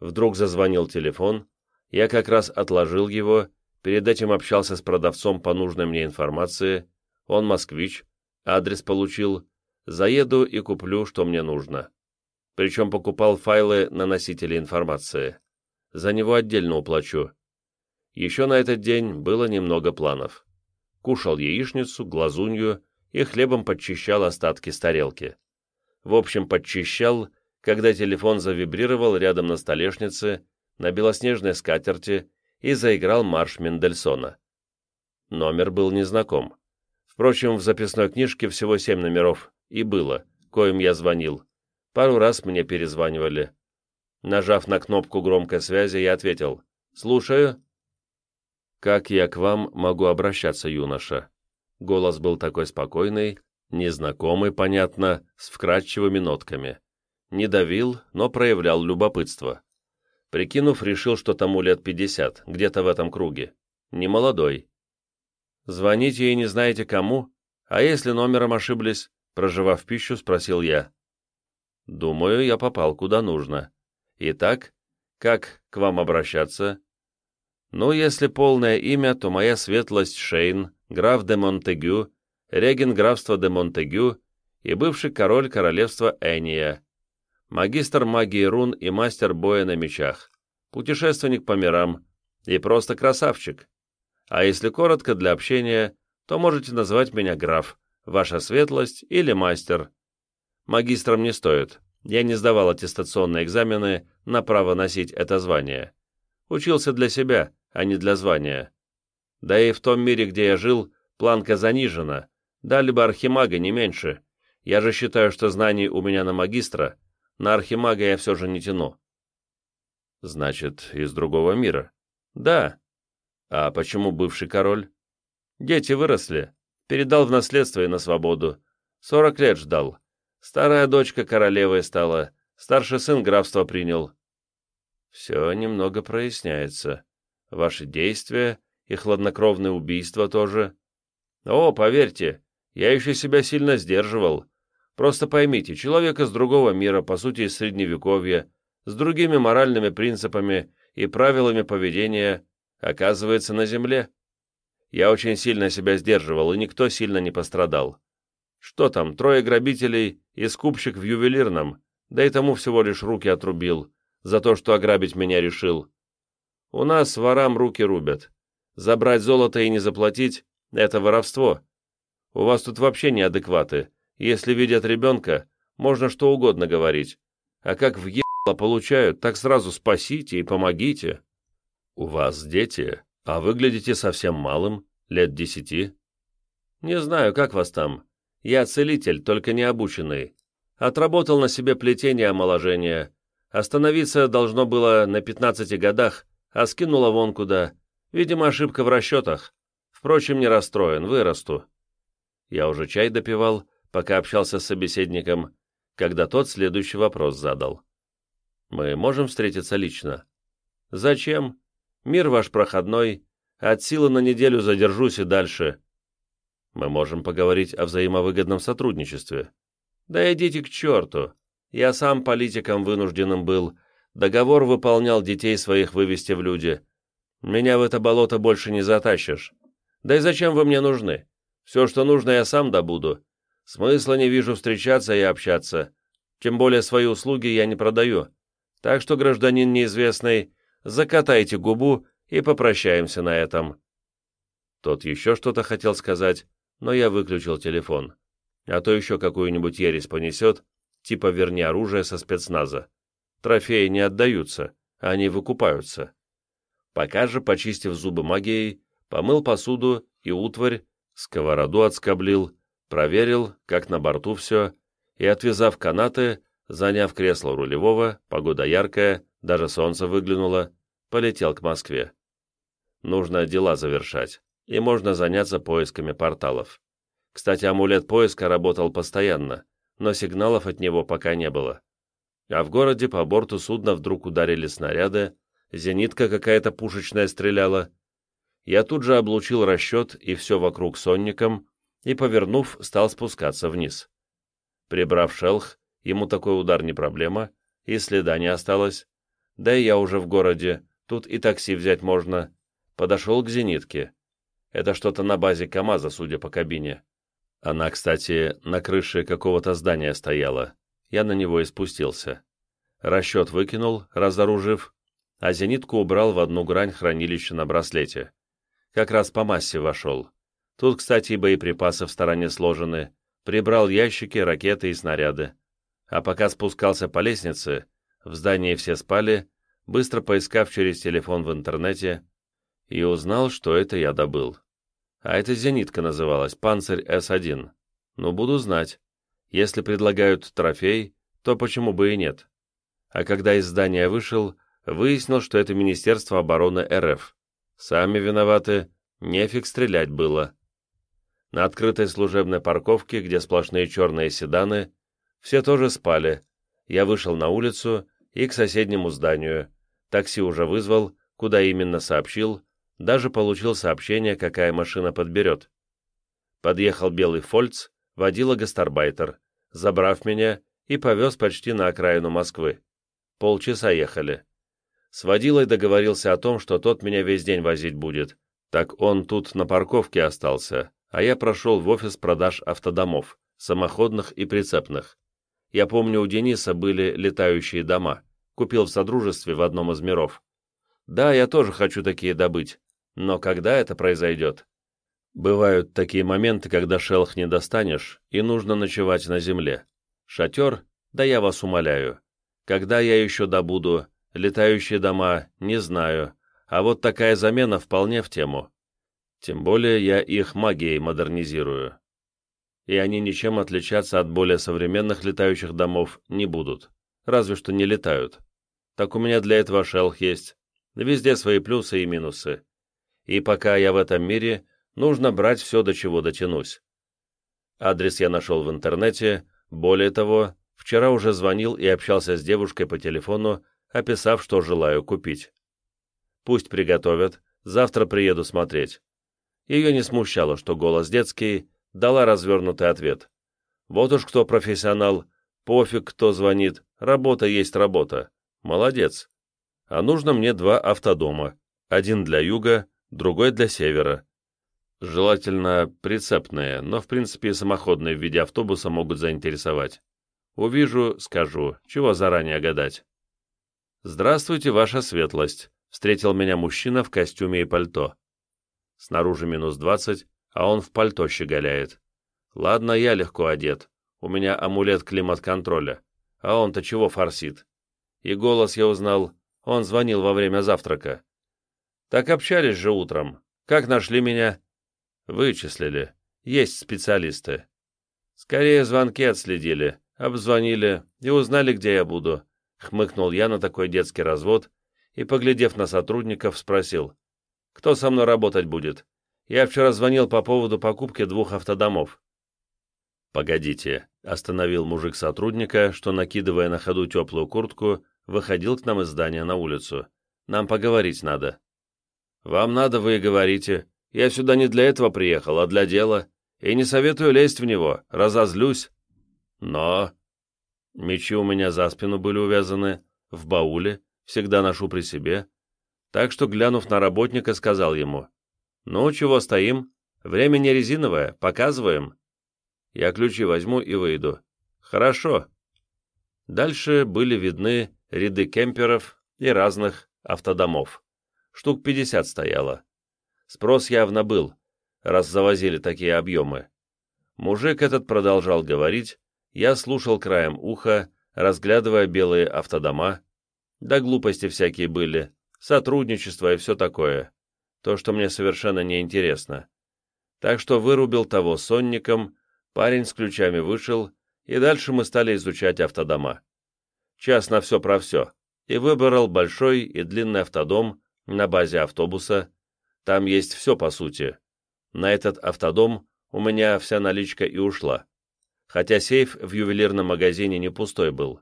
Вдруг зазвонил телефон, я как раз отложил его, перед этим общался с продавцом по нужной мне информации, он москвич, адрес получил, заеду и куплю, что мне нужно. Причем покупал файлы на носителе информации. За него отдельно уплачу. Еще на этот день было немного планов. Кушал яичницу, глазунью и хлебом подчищал остатки с тарелки. В общем, подчищал, когда телефон завибрировал рядом на столешнице, на белоснежной скатерти и заиграл марш Мендельсона. Номер был незнаком. Впрочем, в записной книжке всего семь номеров, и было, коим я звонил. Пару раз мне перезванивали. Нажав на кнопку громкой связи, я ответил «Слушаю». «Как я к вам могу обращаться, юноша?» Голос был такой спокойный, незнакомый, понятно, с вкрадчивыми нотками. Не давил, но проявлял любопытство. Прикинув, решил, что тому лет пятьдесят, где-то в этом круге. Не молодой. «Звоните и не знаете кому? А если номером ошиблись?» Проживав пищу, спросил я. «Думаю, я попал куда нужно. Итак, как к вам обращаться?» «Ну, если полное имя, то моя светлость Шейн, граф де Монтегю, реген графства де Монтегю и бывший король королевства Эния, магистр магии рун и мастер боя на мечах, путешественник по мирам и просто красавчик. А если коротко для общения, то можете назвать меня граф, ваша светлость или мастер. Магистром не стоит, я не сдавал аттестационные экзамены на право носить это звание. Учился для себя, а не для звания. Да и в том мире, где я жил, планка занижена, дали бы архимага не меньше. Я же считаю, что знаний у меня на магистра, на архимага я все же не тяну. Значит, из другого мира? Да. А почему бывший король? Дети выросли, передал в наследство и на свободу. Сорок лет ждал. Старая дочка королевой стала, старший сын графства принял. Все немного проясняется. Ваши действия и хладнокровные убийства тоже. О, поверьте, я еще себя сильно сдерживал. Просто поймите, человек из другого мира, по сути, из Средневековья, с другими моральными принципами и правилами поведения, оказывается на земле. Я очень сильно себя сдерживал, и никто сильно не пострадал. Что там, трое грабителей и скупщик в ювелирном, да и тому всего лишь руки отрубил, за то, что ограбить меня решил. У нас ворам руки рубят. Забрать золото и не заплатить — это воровство. У вас тут вообще неадекваты. Если видят ребенка, можно что угодно говорить. А как въебало получают, так сразу спасите и помогите. У вас дети, а выглядите совсем малым, лет десяти. Не знаю, как вас там. Я целитель, только не обученный. Отработал на себе плетение омоложения. Остановиться должно было на пятнадцати годах, а скинула вон куда. Видимо, ошибка в расчетах. Впрочем, не расстроен, вырасту. Я уже чай допивал, пока общался с собеседником, когда тот следующий вопрос задал. «Мы можем встретиться лично?» «Зачем? Мир ваш проходной. От силы на неделю задержусь и дальше. Мы можем поговорить о взаимовыгодном сотрудничестве. Да идите к черту. Я сам политиком вынужденным был, Договор выполнял детей своих вывести в люди. Меня в это болото больше не затащишь. Да и зачем вы мне нужны? Все, что нужно, я сам добуду. Смысла не вижу встречаться и общаться. Тем более свои услуги я не продаю. Так что, гражданин неизвестный, закатайте губу и попрощаемся на этом». Тот еще что-то хотел сказать, но я выключил телефон. А то еще какую-нибудь ересь понесет, типа верни оружие со спецназа. Трофеи не отдаются, они выкупаются. Пока же, почистив зубы магией, помыл посуду и утварь, сковороду отскоблил, проверил, как на борту все, и, отвязав канаты, заняв кресло рулевого, погода яркая, даже солнце выглянуло, полетел к Москве. Нужно дела завершать, и можно заняться поисками порталов. Кстати, амулет поиска работал постоянно, но сигналов от него пока не было а в городе по борту судна вдруг ударили снаряды, зенитка какая-то пушечная стреляла. Я тут же облучил расчет и все вокруг сонником, и, повернув, стал спускаться вниз. Прибрав шелх, ему такой удар не проблема, и следа не осталось. Да и я уже в городе, тут и такси взять можно. Подошел к зенитке. Это что-то на базе КамАЗа, судя по кабине. Она, кстати, на крыше какого-то здания стояла я на него и спустился. Расчет выкинул, разоружив, а зенитку убрал в одну грань хранилища на браслете. Как раз по массе вошел. Тут, кстати, и боеприпасы в стороне сложены. Прибрал ящики, ракеты и снаряды. А пока спускался по лестнице, в здании все спали, быстро поискав через телефон в интернете, и узнал, что это я добыл. А эта зенитка называлась «Панцирь С-1». Ну, буду знать. Если предлагают трофей, то почему бы и нет? А когда из здания вышел, выяснил, что это Министерство обороны РФ. Сами виноваты, нефиг стрелять было. На открытой служебной парковке, где сплошные черные седаны, все тоже спали. Я вышел на улицу и к соседнему зданию. Такси уже вызвал, куда именно сообщил, даже получил сообщение, какая машина подберет. Подъехал белый фольц, водила гастарбайтер, забрав меня и повез почти на окраину Москвы. Полчаса ехали. С водилой договорился о том, что тот меня весь день возить будет. Так он тут на парковке остался, а я прошел в офис продаж автодомов, самоходных и прицепных. Я помню, у Дениса были летающие дома. Купил в Содружестве в одном из миров. Да, я тоже хочу такие добыть. Но когда это произойдет? Бывают такие моменты, когда шелх не достанешь, и нужно ночевать на земле. Шатер? Да я вас умоляю. Когда я еще добуду? Летающие дома? Не знаю. А вот такая замена вполне в тему. Тем более я их магией модернизирую. И они ничем отличаться от более современных летающих домов не будут. Разве что не летают. Так у меня для этого шелх есть. Везде свои плюсы и минусы. И пока я в этом мире, нужно брать все, до чего дотянусь. Адрес я нашел в интернете, более того, вчера уже звонил и общался с девушкой по телефону, описав, что желаю купить. Пусть приготовят, завтра приеду смотреть. Ее не смущало, что голос детский, дала развернутый ответ. Вот уж кто профессионал, пофиг, кто звонит, работа есть работа. Молодец. А нужно мне два автодома, один для юга, другой для севера. Желательно прицепные, но в принципе самоходные в виде автобуса могут заинтересовать. Увижу, скажу, чего заранее гадать. «Здравствуйте, ваша светлость», — встретил меня мужчина в костюме и пальто. Снаружи минус двадцать, а он в пальто щеголяет. Ладно, я легко одет, у меня амулет климат-контроля, а он-то чего форсит? И голос я узнал, он звонил во время завтрака. Так общались же утром. Как нашли меня? Вычислили. Есть специалисты. Скорее звонки отследили, обзвонили и узнали, где я буду. Хмыкнул я на такой детский развод и, поглядев на сотрудников, спросил, кто со мной работать будет? Я вчера звонил по поводу покупки двух автодомов. «Погодите», — остановил мужик сотрудника, что, накидывая на ходу теплую куртку, выходил к нам из здания на улицу. «Нам поговорить надо». «Вам надо, вы и говорите. Я сюда не для этого приехал, а для дела. И не советую лезть в него, разозлюсь». «Но...» Мечи у меня за спину были увязаны, в бауле, всегда ношу при себе. Так что, глянув на работника, сказал ему, «Ну, чего стоим? Время не резиновое, показываем». Я ключи возьму и выйду. «Хорошо». Дальше были видны ряды кемперов и разных автодомов. Штук 50 стояло. Спрос явно был, раз завозили такие объемы. Мужик этот продолжал говорить, я слушал краем уха, разглядывая белые автодома. Да глупости всякие были, сотрудничество и все такое. То, что мне совершенно не интересно. Так что вырубил того сонником, парень с ключами вышел, и дальше мы стали изучать автодома. Час на все про все, и выбрал большой и длинный автодом на базе автобуса. Там есть все по сути. На этот автодом у меня вся наличка и ушла. Хотя сейф в ювелирном магазине не пустой был.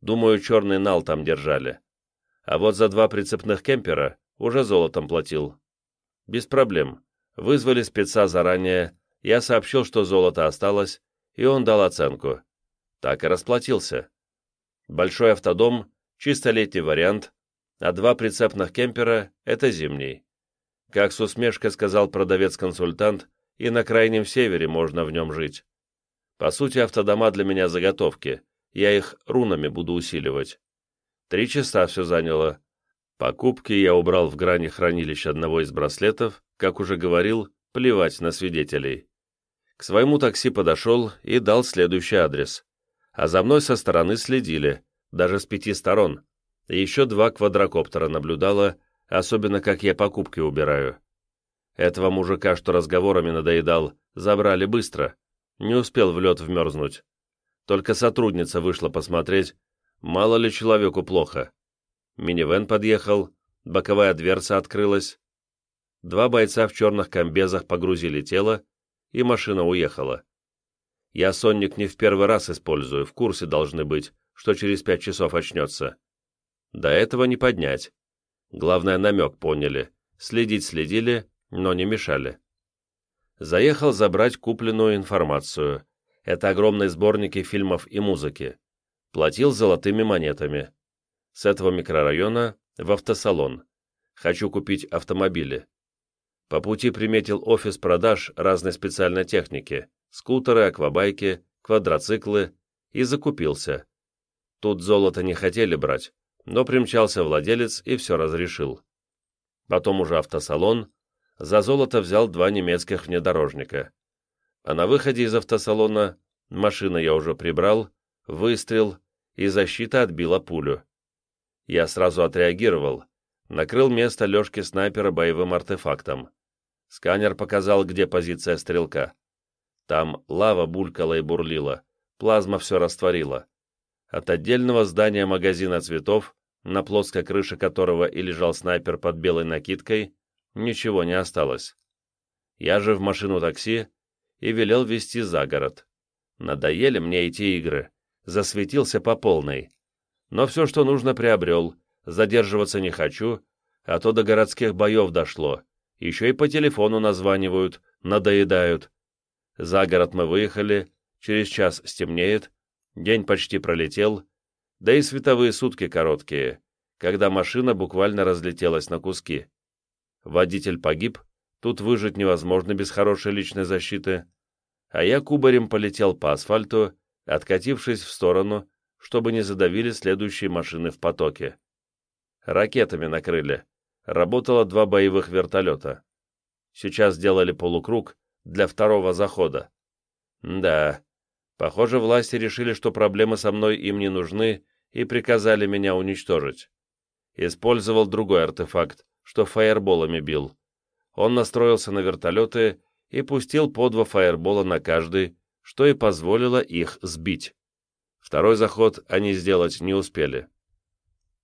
Думаю, черный нал там держали. А вот за два прицепных кемпера уже золотом платил. Без проблем. Вызвали спеца заранее, я сообщил, что золото осталось, и он дал оценку. Так и расплатился. Большой автодом, чисто летний вариант, а два прицепных кемпера — это зимний. Как с усмешкой сказал продавец-консультант, и на крайнем севере можно в нем жить. По сути, автодома для меня заготовки, я их рунами буду усиливать. Три часа все заняло. Покупки я убрал в грани хранилища одного из браслетов, как уже говорил, плевать на свидетелей. К своему такси подошел и дал следующий адрес. А за мной со стороны следили, даже с пяти сторон, еще два квадрокоптера наблюдало, особенно как я покупки убираю. Этого мужика, что разговорами надоедал, забрали быстро. Не успел в лед вмерзнуть. Только сотрудница вышла посмотреть, мало ли человеку плохо. Минивэн подъехал, боковая дверца открылась. Два бойца в черных комбезах погрузили тело, и машина уехала. Я сонник не в первый раз использую, в курсе должны быть, что через пять часов очнется. До этого не поднять. Главное, намек поняли. Следить следили, но не мешали. Заехал забрать купленную информацию. Это огромные сборники фильмов и музыки. Платил золотыми монетами. С этого микрорайона в автосалон. Хочу купить автомобили. По пути приметил офис продаж разной специальной техники, скутеры, аквабайки, квадроциклы, и закупился. Тут золото не хотели брать, но примчался владелец и все разрешил. Потом уже автосалон, за золото взял два немецких внедорожника. А на выходе из автосалона машина я уже прибрал, выстрел, и защита отбила пулю. Я сразу отреагировал, накрыл место лёжки снайпера боевым артефактом. Сканер показал, где позиция стрелка. Там лава булькала и бурлила, плазма все растворила. От отдельного здания магазина цветов, на плоской крыше которого и лежал снайпер под белой накидкой, ничего не осталось. Я же в машину такси и велел везти за город. Надоели мне эти игры, засветился по полной. Но все, что нужно, приобрел, задерживаться не хочу, а то до городских боев дошло, еще и по телефону названивают, надоедают. За город мы выехали, через час стемнеет, день почти пролетел, да и световые сутки короткие, когда машина буквально разлетелась на куски. Водитель погиб, тут выжить невозможно без хорошей личной защиты, а я кубарем полетел по асфальту, откатившись в сторону, чтобы не задавили следующие машины в потоке. Ракетами накрыли работало два боевых вертолета. Сейчас делали полукруг для второго захода. Да, похоже, власти решили, что проблемы со мной им не нужны, и приказали меня уничтожить. Использовал другой артефакт, что фаерболами бил. Он настроился на вертолеты и пустил по два фаербола на каждый, что и позволило их сбить. Второй заход они сделать не успели.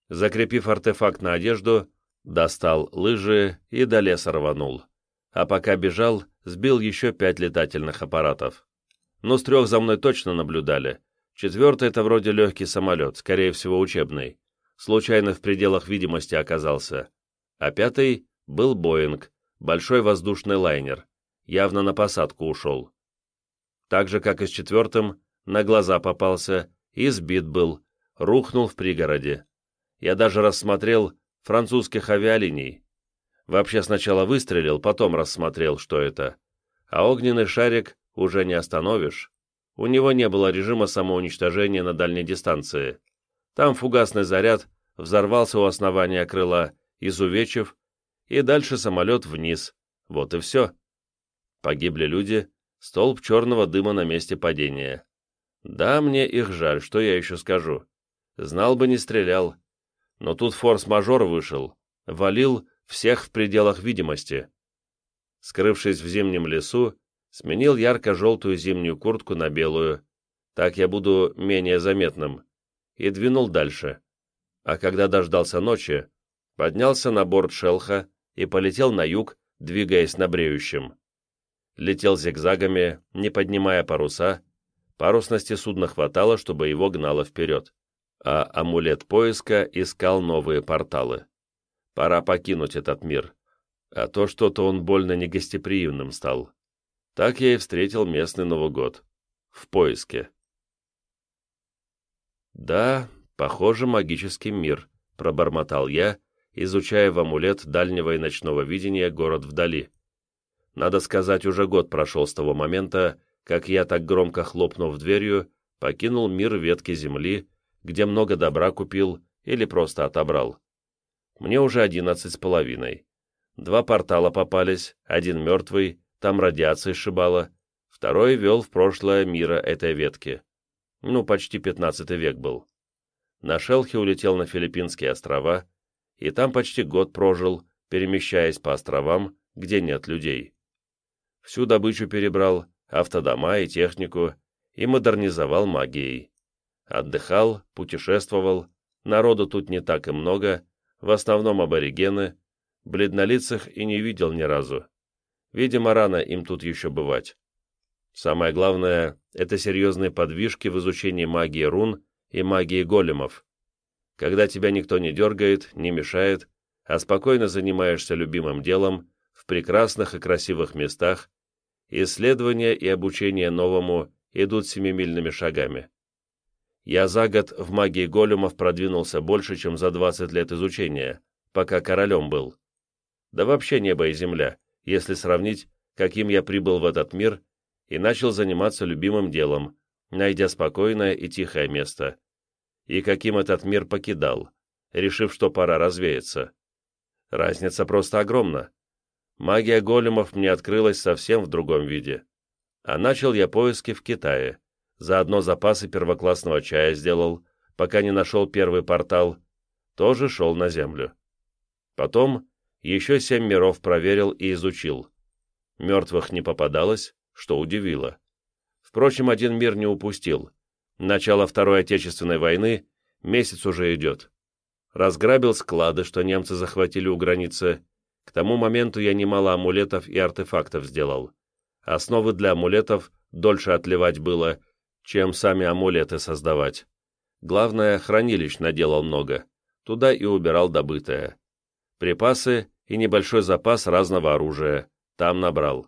Закрепив артефакт на одежду, Достал лыжи и до леса рванул. А пока бежал, сбил еще пять летательных аппаратов. Но с трех за мной точно наблюдали. Четвертый — это вроде легкий самолет, скорее всего, учебный. Случайно в пределах видимости оказался. А пятый был Боинг, большой воздушный лайнер. Явно на посадку ушел. Так же, как и с четвертым, на глаза попался и сбит был, рухнул в пригороде. Я даже рассмотрел, французских авиалиний. Вообще сначала выстрелил, потом рассмотрел, что это. А огненный шарик уже не остановишь. У него не было режима самоуничтожения на дальней дистанции. Там фугасный заряд взорвался у основания крыла, изувечив, и дальше самолет вниз. Вот и все. Погибли люди, столб черного дыма на месте падения. Да, мне их жаль, что я еще скажу. Знал бы, не стрелял но тут форс-мажор вышел, валил всех в пределах видимости. Скрывшись в зимнем лесу, сменил ярко-желтую зимнюю куртку на белую, так я буду менее заметным, и двинул дальше. А когда дождался ночи, поднялся на борт шелха и полетел на юг, двигаясь на бреющем. Летел зигзагами, не поднимая паруса, парусности судна хватало, чтобы его гнало вперед а амулет поиска искал новые порталы. Пора покинуть этот мир, а то что-то он больно негостеприимным стал. Так я и встретил местный Новый год. В поиске. «Да, похоже, магический мир», — пробормотал я, изучая в амулет дальнего и ночного видения город вдали. Надо сказать, уже год прошел с того момента, как я, так громко хлопнув дверью, покинул мир ветки земли где много добра купил или просто отобрал. Мне уже одиннадцать с половиной. Два портала попались, один мертвый, там радиация сшибала, второй вел в прошлое мира этой ветки. Ну, почти пятнадцатый век был. На шелхе улетел на Филиппинские острова, и там почти год прожил, перемещаясь по островам, где нет людей. Всю добычу перебрал, автодома и технику, и модернизовал магией. Отдыхал, путешествовал, народу тут не так и много, в основном аборигены, бледнолицых и не видел ни разу. Видимо, рано им тут еще бывать. Самое главное — это серьезные подвижки в изучении магии рун и магии големов. Когда тебя никто не дергает, не мешает, а спокойно занимаешься любимым делом в прекрасных и красивых местах, исследования и обучение новому идут семимильными шагами. Я за год в магии големов продвинулся больше, чем за 20 лет изучения, пока королем был. Да вообще небо и земля, если сравнить, каким я прибыл в этот мир и начал заниматься любимым делом, найдя спокойное и тихое место, и каким этот мир покидал, решив, что пора развеяться. Разница просто огромна. Магия големов мне открылась совсем в другом виде. А начал я поиски в Китае, Заодно запасы первоклассного чая сделал, пока не нашел первый портал. Тоже шел на землю. Потом еще семь миров проверил и изучил. Мертвых не попадалось, что удивило. Впрочем, один мир не упустил. Начало Второй Отечественной войны месяц уже идет. Разграбил склады, что немцы захватили у границы. К тому моменту я немало амулетов и артефактов сделал. Основы для амулетов дольше отливать было, чем сами амулеты создавать. Главное, хранилищ наделал много, туда и убирал добытое. Припасы и небольшой запас разного оружия, там набрал.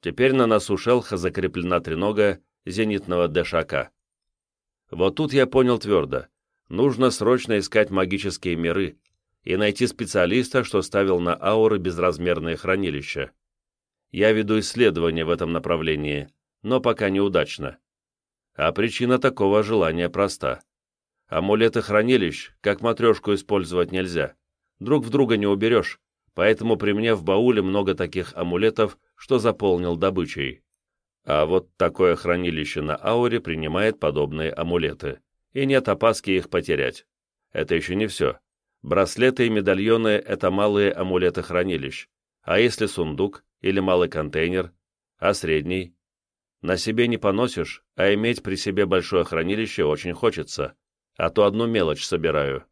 Теперь на носу шелха закреплена тренога зенитного ДШК. Вот тут я понял твердо, нужно срочно искать магические миры и найти специалиста, что ставил на ауры безразмерные хранилища. Я веду исследования в этом направлении, но пока неудачно. А причина такого желания проста. Амулеты хранилищ, как матрешку использовать нельзя. Друг в друга не уберешь, поэтому при мне в бауле много таких амулетов, что заполнил добычей. А вот такое хранилище на ауре принимает подобные амулеты. И нет опаски их потерять. Это еще не все. Браслеты и медальоны — это малые амулеты хранилищ. А если сундук или малый контейнер? А средний? На себе не поносишь, а иметь при себе большое хранилище очень хочется, а то одну мелочь собираю.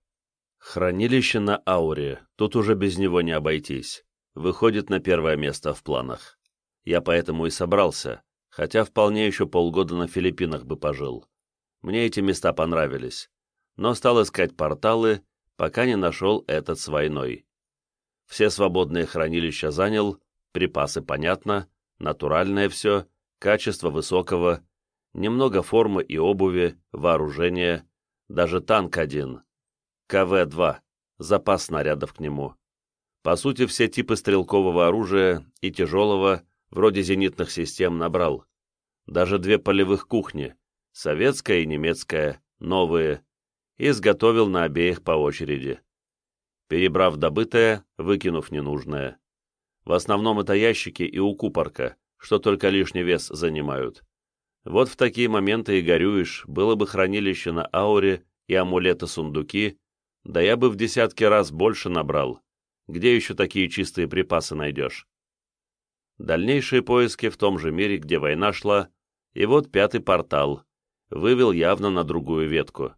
Хранилище на ауре, тут уже без него не обойтись. Выходит на первое место в планах. Я поэтому и собрался, хотя вполне еще полгода на Филиппинах бы пожил. Мне эти места понравились, но стал искать порталы, пока не нашел этот с войной. Все свободные хранилища занял, припасы понятно, натуральное все, качество высокого, немного формы и обуви, вооружения, даже танк один, КВ-2, запас снарядов к нему. По сути, все типы стрелкового оружия и тяжелого, вроде зенитных систем, набрал. Даже две полевых кухни, советская и немецкая, новые, изготовил на обеих по очереди. Перебрав добытое, выкинув ненужное. В основном это ящики и укупорка, что только лишний вес занимают. Вот в такие моменты и горюешь, было бы хранилище на ауре и амулеты-сундуки, да я бы в десятки раз больше набрал. Где еще такие чистые припасы найдешь? Дальнейшие поиски в том же мире, где война шла, и вот пятый портал, вывел явно на другую ветку.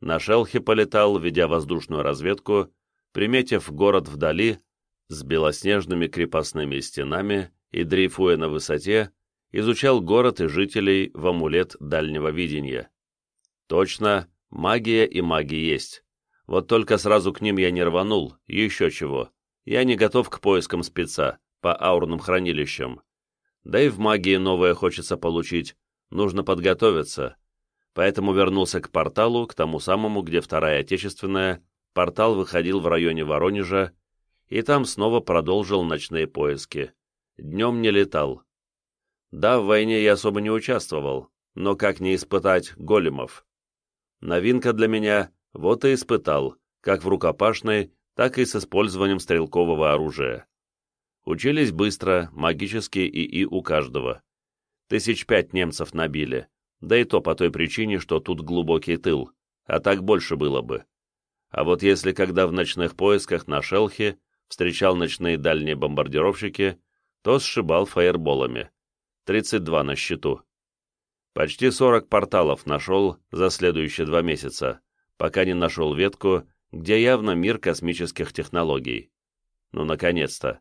На шелхе полетал, ведя воздушную разведку, приметив город вдали, с белоснежными крепостными стенами и, дрейфуя на высоте, изучал город и жителей в амулет дальнего видения. Точно, магия и маги есть. Вот только сразу к ним я не рванул, еще чего. Я не готов к поискам спеца по аурным хранилищам. Да и в магии новое хочется получить, нужно подготовиться. Поэтому вернулся к порталу, к тому самому, где Вторая Отечественная, портал выходил в районе Воронежа, и там снова продолжил ночные поиски днем не летал. Да, в войне я особо не участвовал, но как не испытать големов? Новинка для меня, вот и испытал, как в рукопашной, так и с использованием стрелкового оружия. Учились быстро, магически и и у каждого. Тысяч пять немцев набили, да и то по той причине, что тут глубокий тыл, а так больше было бы. А вот если когда в ночных поисках на шелхе встречал ночные дальние бомбардировщики, то сшибал фаерболами. 32 на счету. Почти 40 порталов нашел за следующие два месяца, пока не нашел ветку, где явно мир космических технологий. Ну, наконец-то.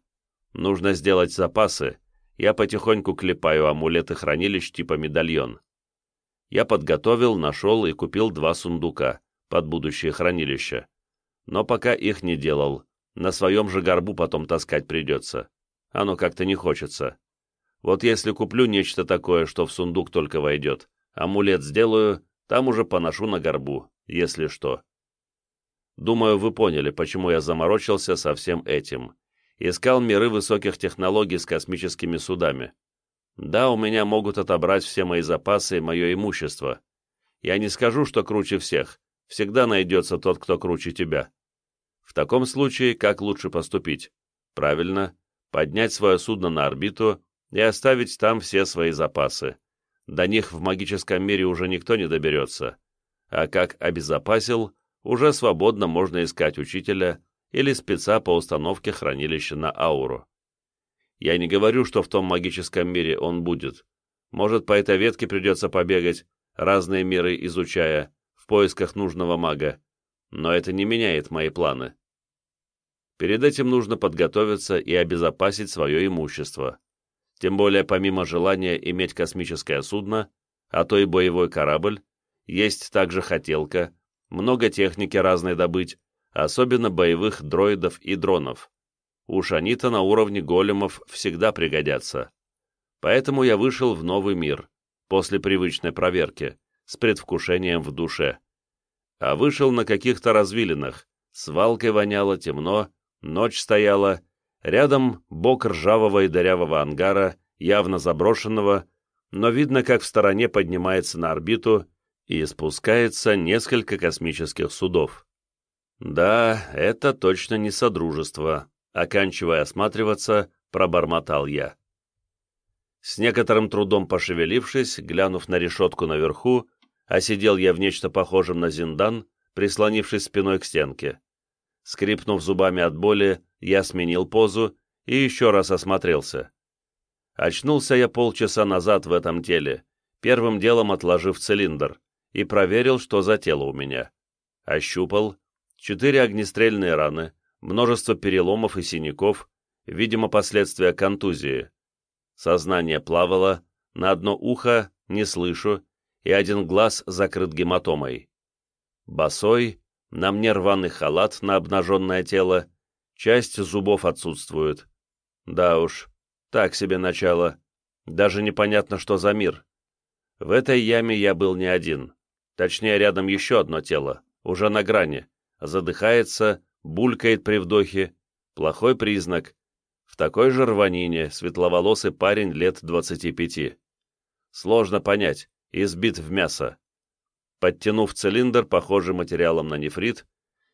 Нужно сделать запасы я потихоньку клепаю амулеты хранилищ типа медальон. Я подготовил, нашел и купил два сундука под будущее хранилище. Но пока их не делал, на своем же горбу потом таскать придется. Оно как-то не хочется. Вот если куплю нечто такое, что в сундук только войдет, амулет сделаю, там уже поношу на горбу, если что. Думаю, вы поняли, почему я заморочился со всем этим. Искал миры высоких технологий с космическими судами. Да, у меня могут отобрать все мои запасы и мое имущество. Я не скажу, что круче всех. Всегда найдется тот, кто круче тебя. В таком случае, как лучше поступить? Правильно, поднять свое судно на орбиту и оставить там все свои запасы. До них в магическом мире уже никто не доберется. А как обезопасил, уже свободно можно искать учителя или спеца по установке хранилища на ауру. Я не говорю, что в том магическом мире он будет. Может, по этой ветке придется побегать, разные миры изучая, в поисках нужного мага. Но это не меняет мои планы. Перед этим нужно подготовиться и обезопасить свое имущество. Тем более, помимо желания иметь космическое судно, а то и боевой корабль, есть также хотелка, много техники разной добыть, особенно боевых дроидов и дронов. Уж они-то на уровне големов всегда пригодятся. Поэтому я вышел в новый мир, после привычной проверки, с предвкушением в душе. А вышел на каких-то развилинах, свалкой воняло, темно, ночь стояла, рядом бок ржавого и дырявого ангара, явно заброшенного, но видно, как в стороне поднимается на орбиту и спускается несколько космических судов. Да, это точно не содружество, оканчивая осматриваться, пробормотал я. С некоторым трудом пошевелившись, глянув на решетку наверху, осидел я в нечто похожем на зиндан, прислонившись спиной к стенке. Скрипнув зубами от боли, я сменил позу и еще раз осмотрелся. Очнулся я полчаса назад в этом теле, первым делом отложив цилиндр и проверил, что за тело у меня. Ощупал. Четыре огнестрельные раны, множество переломов и синяков, видимо, последствия контузии. Сознание плавало, на одно ухо не слышу, и один глаз закрыт гематомой. Босой, на мне рваный халат на обнаженное тело, часть зубов отсутствует. Да уж, так себе начало. Даже непонятно, что за мир. В этой яме я был не один. Точнее, рядом еще одно тело, уже на грани. Задыхается, булькает при вдохе. Плохой признак. В такой же рванине светловолосый парень лет 25. Сложно понять, избит в мясо. Подтянув цилиндр, похожий материалом на нефрит,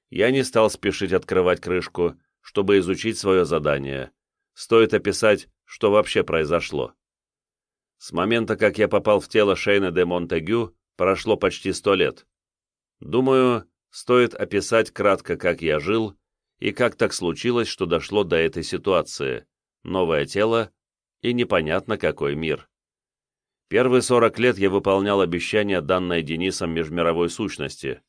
я не стал спешить открывать крышку, чтобы изучить свое задание. Стоит описать, что вообще произошло. С момента, как я попал в тело Шейна де Монтегю, прошло почти сто лет. Думаю, стоит описать кратко, как я жил, и как так случилось, что дошло до этой ситуации. Новое тело и непонятно какой мир. Первые сорок лет я выполнял обещание, данное Денисом межмировой сущности.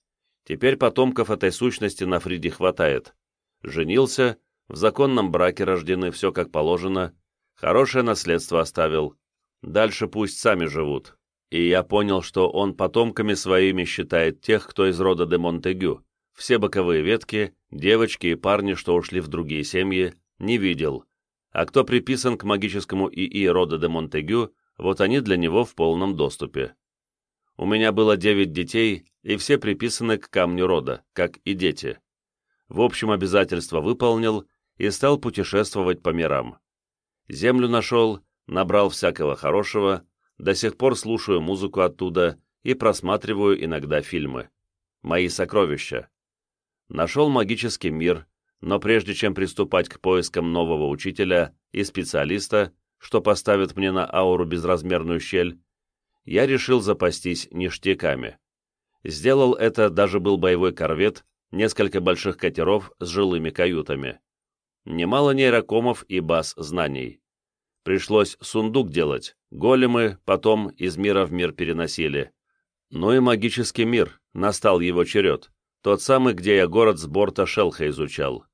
Теперь потомков этой сущности на Фриде хватает. Женился, в законном браке рождены, все как положено, хорошее наследство оставил. Дальше пусть сами живут и я понял, что он потомками своими считает тех, кто из рода де Монтегю. Все боковые ветки, девочки и парни, что ушли в другие семьи, не видел. А кто приписан к магическому ИИ рода де Монтегю, вот они для него в полном доступе. У меня было девять детей, и все приписаны к камню рода, как и дети. В общем, обязательства выполнил и стал путешествовать по мирам. Землю нашел, набрал всякого хорошего, до сих пор слушаю музыку оттуда и просматриваю иногда фильмы. Мои сокровища. Нашел магический мир, но прежде чем приступать к поискам нового учителя и специалиста, что поставит мне на ауру безразмерную щель, я решил запастись ништяками. Сделал это, даже был боевой корвет, несколько больших катеров с жилыми каютами. Немало нейрокомов и баз знаний. Пришлось сундук делать, големы потом из мира в мир переносили. Ну и магический мир, настал его черед, тот самый, где я город с борта Шелха изучал.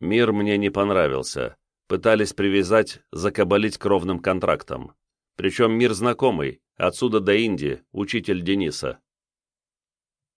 Мир мне не понравился. Пытались привязать, закабалить кровным контрактом. Причем мир знакомый, отсюда до Индии, учитель Дениса.